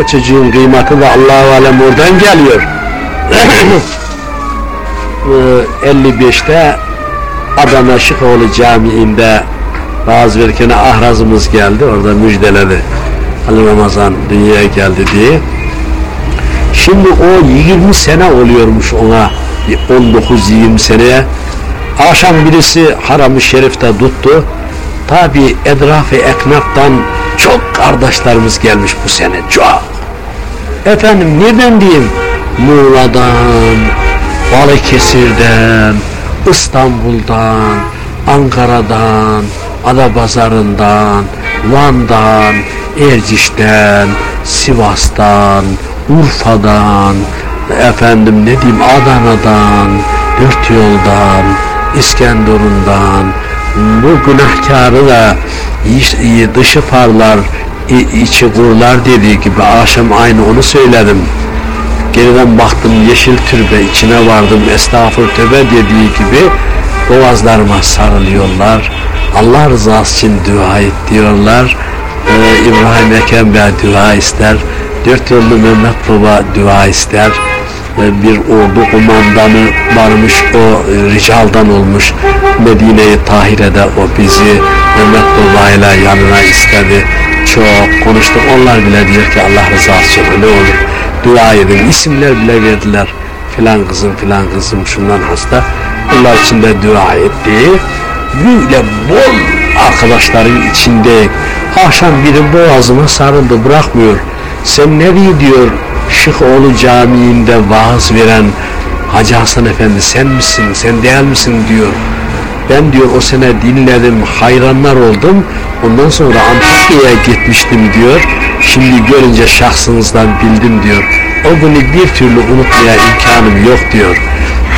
O çocuğun kıymeti de Allah-u Alem oradan geliyor. 55'te Adana Şıkoğlu Camii'nde bazı verirken ahrazımız geldi. Orada müjdeledi. Ali Ramazan dünyaya geldi diye. Şimdi o 20 sene oluyormuş ona 19-20 seneye Akşam birisi haram-ı şerifte tuttu. Tabi etrafı eknaftan çok kardeşlerimiz gelmiş bu sene. Çok. Efendim nereden diyeyim? Muğla'dan, Balıkesir'den, İstanbul'dan, Ankara'dan, Adapazarı'ndan, Van'dan, Erciş'ten, Sivas'tan, Urfa'dan, efendim ne diyeyim Adana'dan, Dört Yol'dan, İskenderun'dan bu günahkarı da dışı parlar içi kurular dediği gibi akşam aynı onu söyledim geriden baktım yeşil türbe içine vardım. Estağfur töbe dediği gibi boğazlarıma sarılıyorlar. Allah rızası için dua et diyorlar. Ee, İbrahim Ekem Bey dua ister. Dört yollu Mehmet Baba dua ister. Bir ordu kumandanı varmış o e, ricaldan olmuş. Medine-i Tahire'de o bizi Mehmet Baba'yla yanına istedi. Çok konuştuk. Onlar bile diyor ki Allah rızası için ne olur dua edin. İsimler bile verdiler. Filan kızım filan kızım şundan hasta. Onlar için de dua etti. Böyle bol arkadaşların içinde. Akşam biri boğazıma sarıldı bırakmıyor. Sen nereye diyor Şıkoğlu Camii'nde vaaz veren Hacı Hasan Efendi sen misin, sen değil misin diyor. Ben diyor o sene dinledim, hayranlar oldum. Ondan sonra Antakya'ya gitmiştim diyor. Şimdi görünce şahsınızdan bildim diyor. O günü bir türlü unutmaya imkanım yok diyor.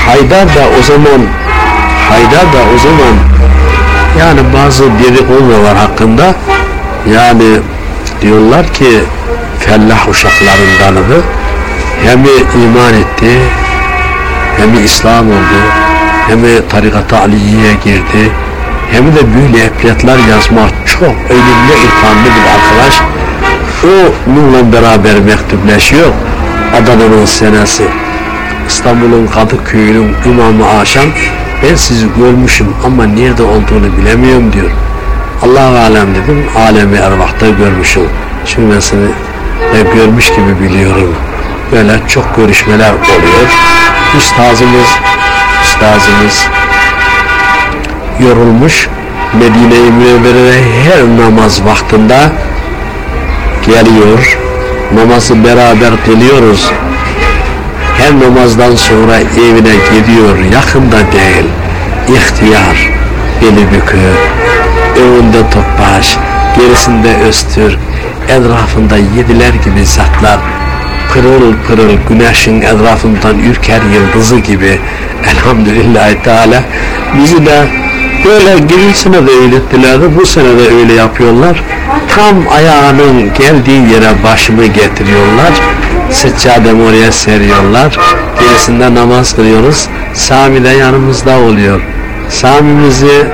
Haydar da o zaman Haydar da o zaman yani bazı dedikodu var hakkında. Yani diyorlar ki fellah uşaklarındanıdı. hem iman etti, hem İslam oldu, hem tarikat-ı Aliye'ye girdi, hem de böyle epliyatlar yazmak çok önemli irfanlı bir arkadaş. Onunla beraber mektupleşiyor. Adana'nın senesi. İstanbul'un Kadıköy'ünün imamı Aşam ben sizi görmüşüm ama nerede olduğunu bilemiyorum diyor. Allah alem dedim alemi ervahta görmüşüm. Çünkü ben seni e, görmüş gibi biliyorum. Böyle çok görüşmeler oluyor. Üstazımız, üstazımız yorulmuş. Medine-i Münevvere'ye her namaz vaktinde geliyor. Namazı beraber kılıyoruz. Her namazdan sonra evine gidiyor. Yakında değil. İhtiyar, beli bükük, önünde topbaş, gerisinde öztürk, etrafında yediler gibi zatlar, pırıl pırıl güneşin etrafından ürker yıldızı gibi. Elhamdülillahi teala bizi de böyle gibi sene de öyle ettilerdi bu sene de öyle yapıyorlar. Tam ayağının geldiği yere başımı getiriyorlar seccademi oraya seriyorlar. Gerisinde namaz kılıyoruz Sami de yanımızda oluyor. Sami'mizi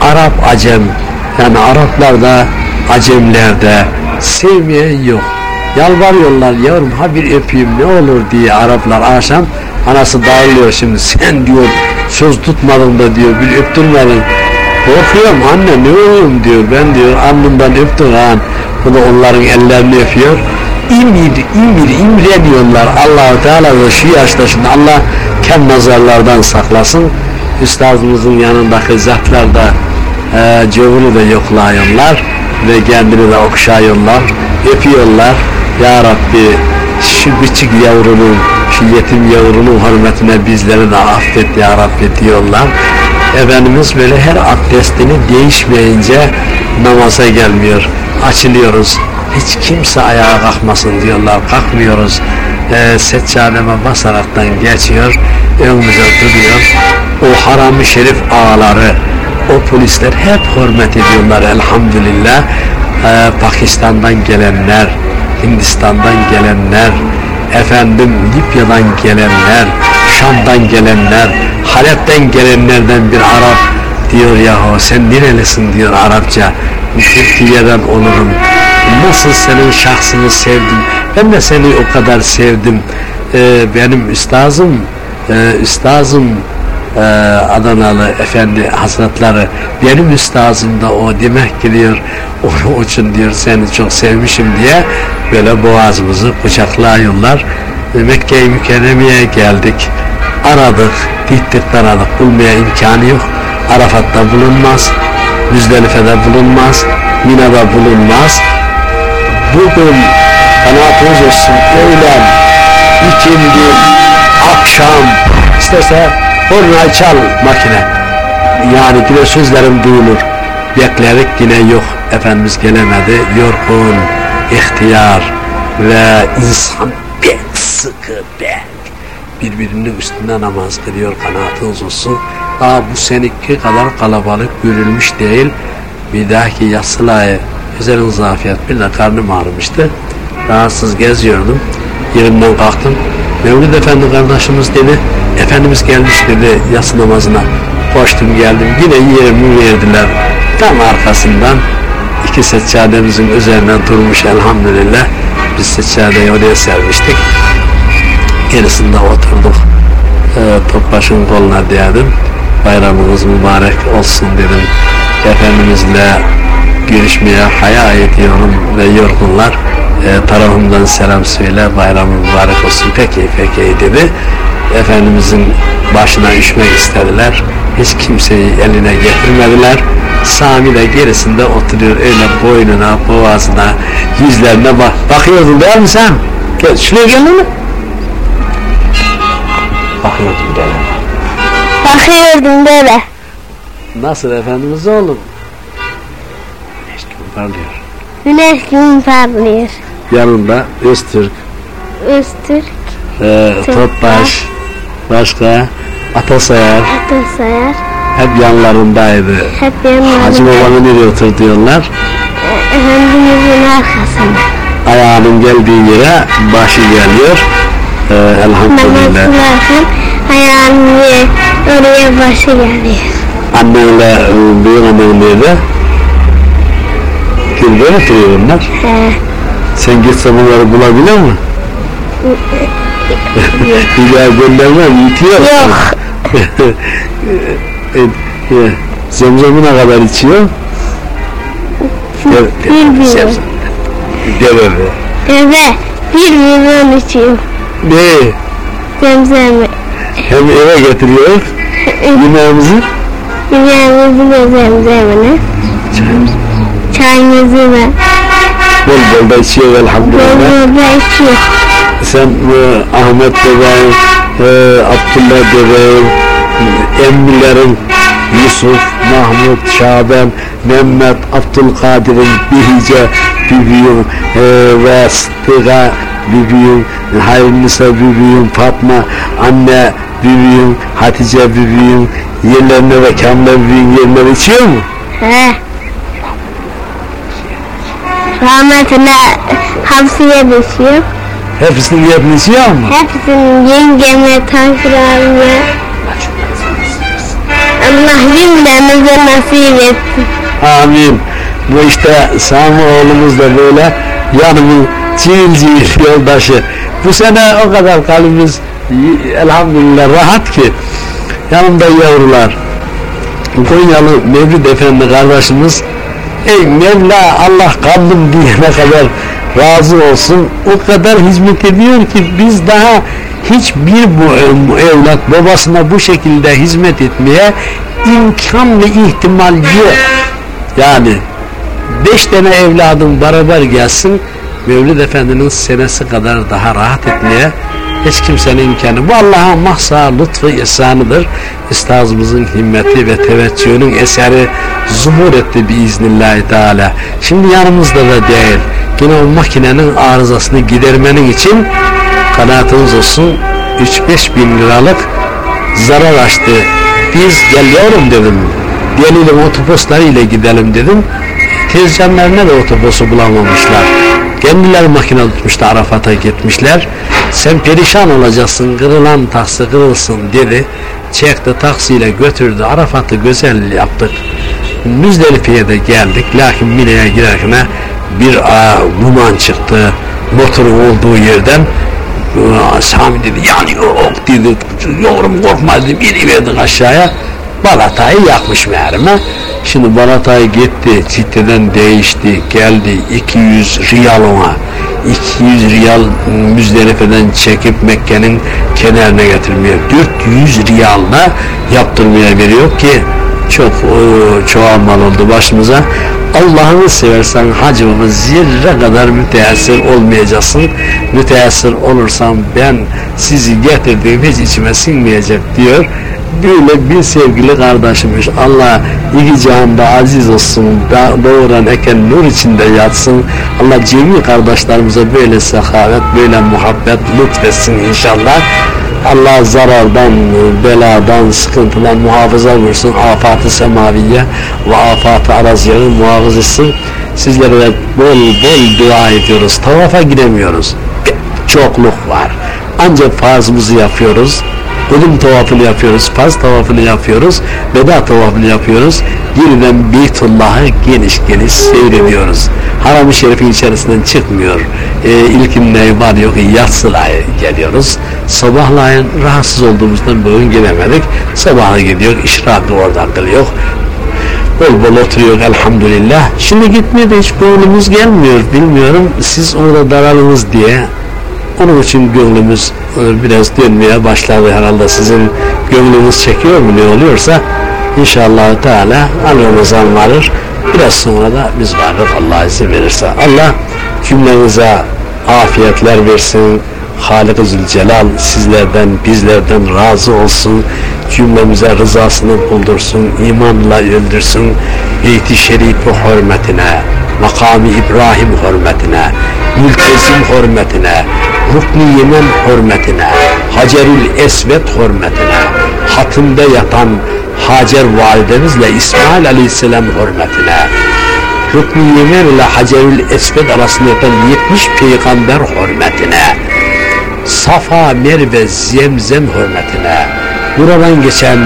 Arap Acem yani Araplarda Acemlerde sevmeyen yok yalvarıyorlar yavrum ha bir öpeyim ne olur diye Araplar akşam anası dağılıyor şimdi sen diyor söz tutmadın da diyor bir öptürmedin. Korkuyorum anne ne olayım diyor ben diyor alnından öptüm han bu da onların ellerini öpüyor. İmir imir imreniyorlar. Allah Teala da şu yaşta şimdi Allah kem nazarlardan saklasın. Üstadımızın yanındaki zatlar da e, cevuru da yoklayanlar ve kendini de okşayıyorlar öpüyorlar ya Rabbi şu küçük yavrunun, şu yetim yavrunun hürmetine bizleri de affet Ya Rabbi diyorlar. Efendimiz böyle her abdestini değişmeyince namaza gelmiyor. Açılıyoruz. Hiç kimse ayağa kalkmasın diyorlar. Kalkmıyoruz. Ee, seccademe basaraktan geçiyor. Önümüze duruyor. O haram-ı şerif ağaları, o polisler hep hürmet ediyorlar elhamdülillah. Ee, Pakistan'dan gelenler, Hindistan'dan gelenler, efendim Libya'dan gelenler, Şam'dan gelenler, Halep'ten gelenlerden bir Arap diyor yahu sen nerelisin diyor Arapça. Türkiye'den olurum. Nasıl senin şahsını sevdim. Ben de seni o kadar sevdim. Ee, benim üstazım, e, üstazım e, Adanalı Efendi Hazretleri benim üstazım da o demek ki diyor onun için diyor seni çok sevmişim diye böyle boğazımızı bıçaklıyorlar Mekke-i Mükerreme'ye geldik aradık gittik aradık bulmaya imkanı yok. Arafat'ta bulunmaz Müzdelife'de bulunmaz Mina'da bulunmaz. Bugün kanaatiniz olsun öğlen ikindi akşam isterse Horna çal makine. Yani yine sözlerim duyulur. Beklerik yine yok. Efendimiz gelemedi. Yorgun, ihtiyar ve insan pek sıkı pek birbirinin üstünde namaz kılıyor kanaatınız olsun. Daha bu seneki kadar kalabalık görülmüş değil. Bir dahaki yassılayı özelin zafiyet bir de karnım ağrımıştı. Rahatsız geziyordum. Yerimden kalktım. Mevlid Efendi kardeşimiz dedi Efendimiz gelmiş dedi yatsı namazına. Koştum geldim yine yerimi verdiler. Tam arkasından iki seccademizin üzerine durmuş elhamdülillah. Biz seccadeyi oraya sermiştik. Gerisinde oturduk. Ee, topbaşın koluna değdim. Bayramınız mübarek olsun dedim. Efendimizle görüşmeye haya ediyorum ve yorgunlar e, tarafımdan selam söyle bayramın mübarek olsun peki peki dedi Efendimizin başına üşmek istediler. Hiç kimseyi eline getirmediler. Sami de gerisinde oturuyor öyle boynuna, boğazına, yüzlerine bak. Bakıyordun değil mi sen? Gel, şuraya gel lan. Bakıyordun böyle. Bakıyordum böyle. Nasıl Efendimiz oğlum? Parlıyor. Güneş gibi parlıyor. Yanında Öztürk, Öztürk, e, Topbaş. Başka Atasayar Atasayar. hep yanlarındaydı. Hep Hacı yanlarında. babanı nereye otur diyorlar. Efendimizin arkasında. Ayağının geldiği yere başı geliyor. Ee, elhamdülillah. kılarken ayağını oraya başı geliyor. Annenle e, büyük annen nerede? Kimde oturuyor bunlar? He. Sen gitsen bunları bulabilir mi? Bir daha göndermem, yitiyor. Yok. Zemzem'i ne kadar içiyor? Zemzem. Deve be. Deve bir milyon içiyor. Ne? Zemzemi. Hem eve getiriyor yemeğimizi. Yemeğimizi de zemzemini. Çayımızı da. Bol bol da içiyor elhamdülillah. Bol da içiyor. Sen e, Ahmet Deve, e, Abdullah Deve, emmilerin Yusuf, Mahmut, Şaban, Mehmet, Abdülkadir'in Bihice, Bübüyüm e, ve Sıddık'a Bübüyüm, Hayrunisa Bübüyüm, Fatma, Anne Bübüyüm, Hatice Bübüyüm, yerlerine ve Kamile Bübüyüm yerlerine içiyor mu? He. Rahmetine hapsiye düşüyor. Hepsinin yerini içiyor mu? Hepsinin yengeme, tankırarına. Allah cümlemize nasip etsin. Amin. Bu işte Sami oğlumuz da böyle yanımın cil cil yoldaşı. Bu sene o kadar kalbimiz elhamdülillah rahat ki yanımda yavrular. Konyalı Mevlid Efendi kardeşimiz Ey Mevla Allah kaldım diyene kadar razı olsun. O kadar hizmet ediyor ki biz daha hiçbir bu, evlat babasına bu şekilde hizmet etmeye imkan ve ihtimal yok. Yani beş tane evladım beraber gelsin Mevlid Efendi'nin senesi kadar daha rahat etmeye hiç kimsenin imkanı. Bu Allah'ın mahsa, lütfu, ihsanıdır. Üstazımızın himmeti ve teveccühünün eseri zuhur etti biiznillahü teala. Şimdi yanımızda da değil. Yine o makinenin arızasını gidermenin için kanaatınız olsun 3-5 bin liralık zarar açtı. Biz gel yavrum dedim. Gelelim otobüsleriyle gidelim dedim. Tezcanlarına da otobüsü bulamamışlar. Kendileri makine tutmuşlar Arafat'a gitmişler. Sen perişan olacaksın kırılan taksi kırılsın dedi. Çekti taksiyle götürdü Arafat'ı güzel yaptık. Müzdelife'ye de geldik. Lakin Mine'ye girerken bir aa, duman çıktı. Motorun olduğu yerden Aa, Sami dedi yani yok dedi yavrum korkma dedim iniverdik aşağıya Balatayı yakmış meğerime şimdi Balatay gitti siteden değişti geldi 200 riyal ona 200 riyal Müzdelife'den çekip Mekke'nin kenarına getirmeye 400 riyalla yaptırmaya veriyor ki çok o, çoğal mal oldu başımıza Allah'ını seversen hacımımız zerre kadar müteessir olmayacaksın. Müteessir olursan ben sizi getirdiğim hiç içime sinmeyecek diyor. Böyle bir sevgili kardeşimiz Allah iki cihanda aziz olsun, doğuran eken nur içinde yatsın. Allah cemi kardeşlerimize böyle sehavet, böyle muhabbet lütfetsin inşallah. Allah zarardan, beladan, sıkıntıdan muhafaza buyursun. Afat-ı semaviye ve afat-ı araziyeyi muhafaza etsin. Sizlere bol bol dua ediyoruz. Tavafa gidemiyoruz. Çokluk var. Ancak farzımızı yapıyoruz. Kudum tavafını yapıyoruz, farz tavafını yapıyoruz, veda tavafını yapıyoruz. Yeniden Beytullah'ı geniş geniş seyrediyoruz. Haram-ı Şerif'in içerisinden çıkmıyor. E, ilkinde var yok yatsılaya geliyoruz. Sabahlayın rahatsız olduğumuzdan bugün gelemedik. Sabaha gidiyor, işrakı oradan kılıyor. Bol bol oturuyor elhamdülillah. Şimdi gitmeye de hiç gönlümüz gelmiyor. Bilmiyorum siz orada daralınız diye onun için gönlümüz e, biraz dönmeye başladı herhalde. Sizin gönlünüz çekiyor mu ne oluyorsa? İnşallah Teala al Ramazan varır biraz sonra da biz varır Allah izin verirse. Allah cümlenize afiyetler versin. Halik-i Zülcelal sizlerden bizlerden razı olsun. Cümlemize rızasını buldursun imanla öldürsün. Beyti Şerifi hürmetine makamı İbrahim hürmetine mültezim hürmetine Rukni Yemen hürmetine, Hacerül Esved hürmetine, hatında yatan Hacer validemizle İsmail Aleyhisselam hürmetine, Rukni Yemen ile Hacerül Esved arasında yatan 70 peygamber hürmetine, Safa, Merve, Zemzem hürmetine, buradan geçen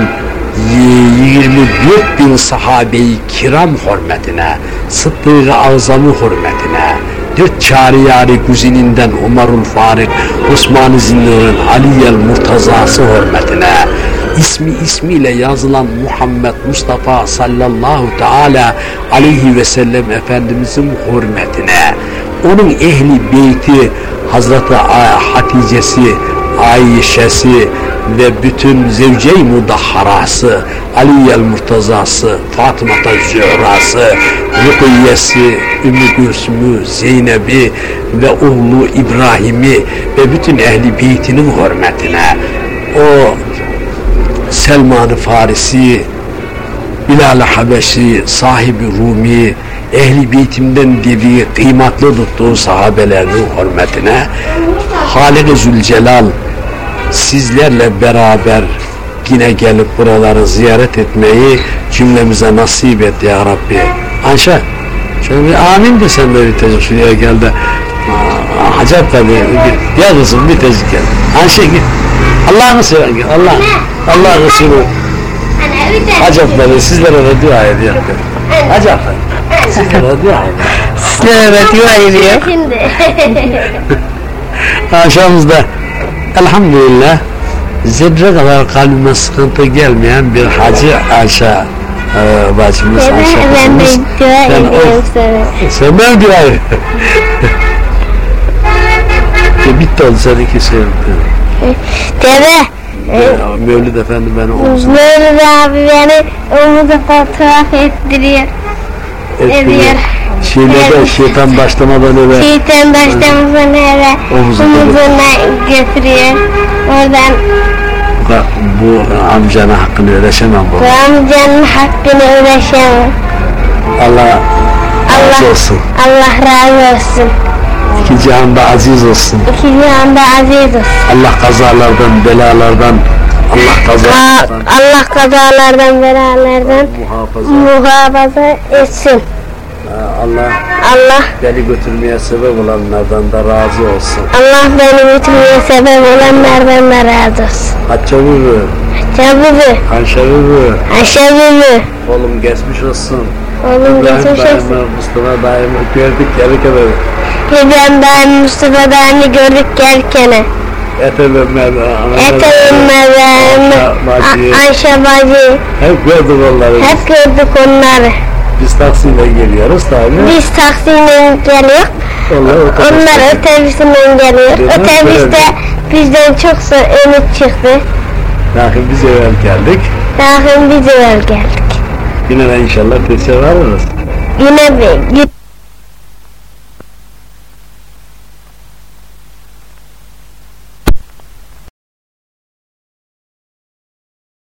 y- 24 bin sahabeyi kiram hürmetine, Sıddık-ı Azam'ı hürmetine, dört çariyari kuzininden Umarul Farik, Osman-ı Zinnur'un Aliyel Murtazası hürmetine, ismi ismiyle yazılan Muhammed Mustafa sallallahu teala aleyhi ve sellem Efendimizin hürmetine, onun ehli beyti Hazreti Hatice'si, Ayşe'si ve bütün zevce-i mudahharası, Ali el Murtazası, Fatıma'ta Zühra'sı, Rukiye'si, Ümmü Gülsüm'ü, Zeynep'i ve oğlu İbrahim'i ve bütün ehli beytinin hürmetine o Selman-ı Farisi, Bilal-i Habeşi, sahibi Rumi, ehli beytimden dediği kıymetli tuttuğu sahabelerinin hürmetine Halik-i Zülcelal sizlerle beraber yine gelip buraları ziyaret etmeyi cümlemize nasip et ya Rabbi. Ayşe, şöyle bir amin de sen de bir tezgah şuraya gel de Aa, Hacep tabi, bir- gel kızım bir tezgah gel. Ayşe git. Allah'ını seven gel, Allah, Allah Resulü. Hacep tabi sizlere de dua ediyor. Hacep tabi, sizlere dua ediyor. Sizlere de dua ediyor. Şimdi. Elhamdülillah zerre kadar kalbime sıkıntı gelmeyen bir hacı Ayşe e, bacımız Ayşe kızımız. Ben o-. Sen ben dua. Ya bitti oldu seninki şey. Dede. Ya, Mevlid Efendi beni omzuna Mevlüt abi beni omuza fotoğraf ettiriyor. Etkiliyor. Şeylerden şeytan başlamadan evvel Şeytan başlamızın eve Omuzuna omuzuna götürüyor. Oradan bu amcana hakkını ödeşemem bu. bu amcanın hakkını ödeşemem. Allah razı Allah, olsun. Allah razı olsun. İki cihanda aziz olsun. İkinci anda aziz olsun. Allah kazalardan, belalardan, Allah kazalardan Allah kazalardan, belalardan muhafaza. muhafaza etsin. Allah Allah beni götürmeye sebep olanlardan da razı olsun. Allah beni bitirmeye sebep olanlardan da razı olsun. Hacca vuru, Çabuğu, Kanşa vuru, aşağığı, oğlum geçmiş olsun. oğlum İbrahim geçmiş olsun. daima, Mustafa daima gördük geldik eve. İbrahim dayım, Mustafa dayımı gördük gelirken. Mevla, Eteyim Meryem, bacı. Ayşe bacı. Hep gördük onları. Hep gördük onları. Biz taksiyle geliyoruz tabi. Biz taksiyle geliyor. Onlar. Onlar otobüsünden geliyor. Otobüste bizden çok ümit çıktı. Lakin biz evvel geldik. Lakin biz evvel geldik. Yine de inşallah tezkere varırız. Yine bir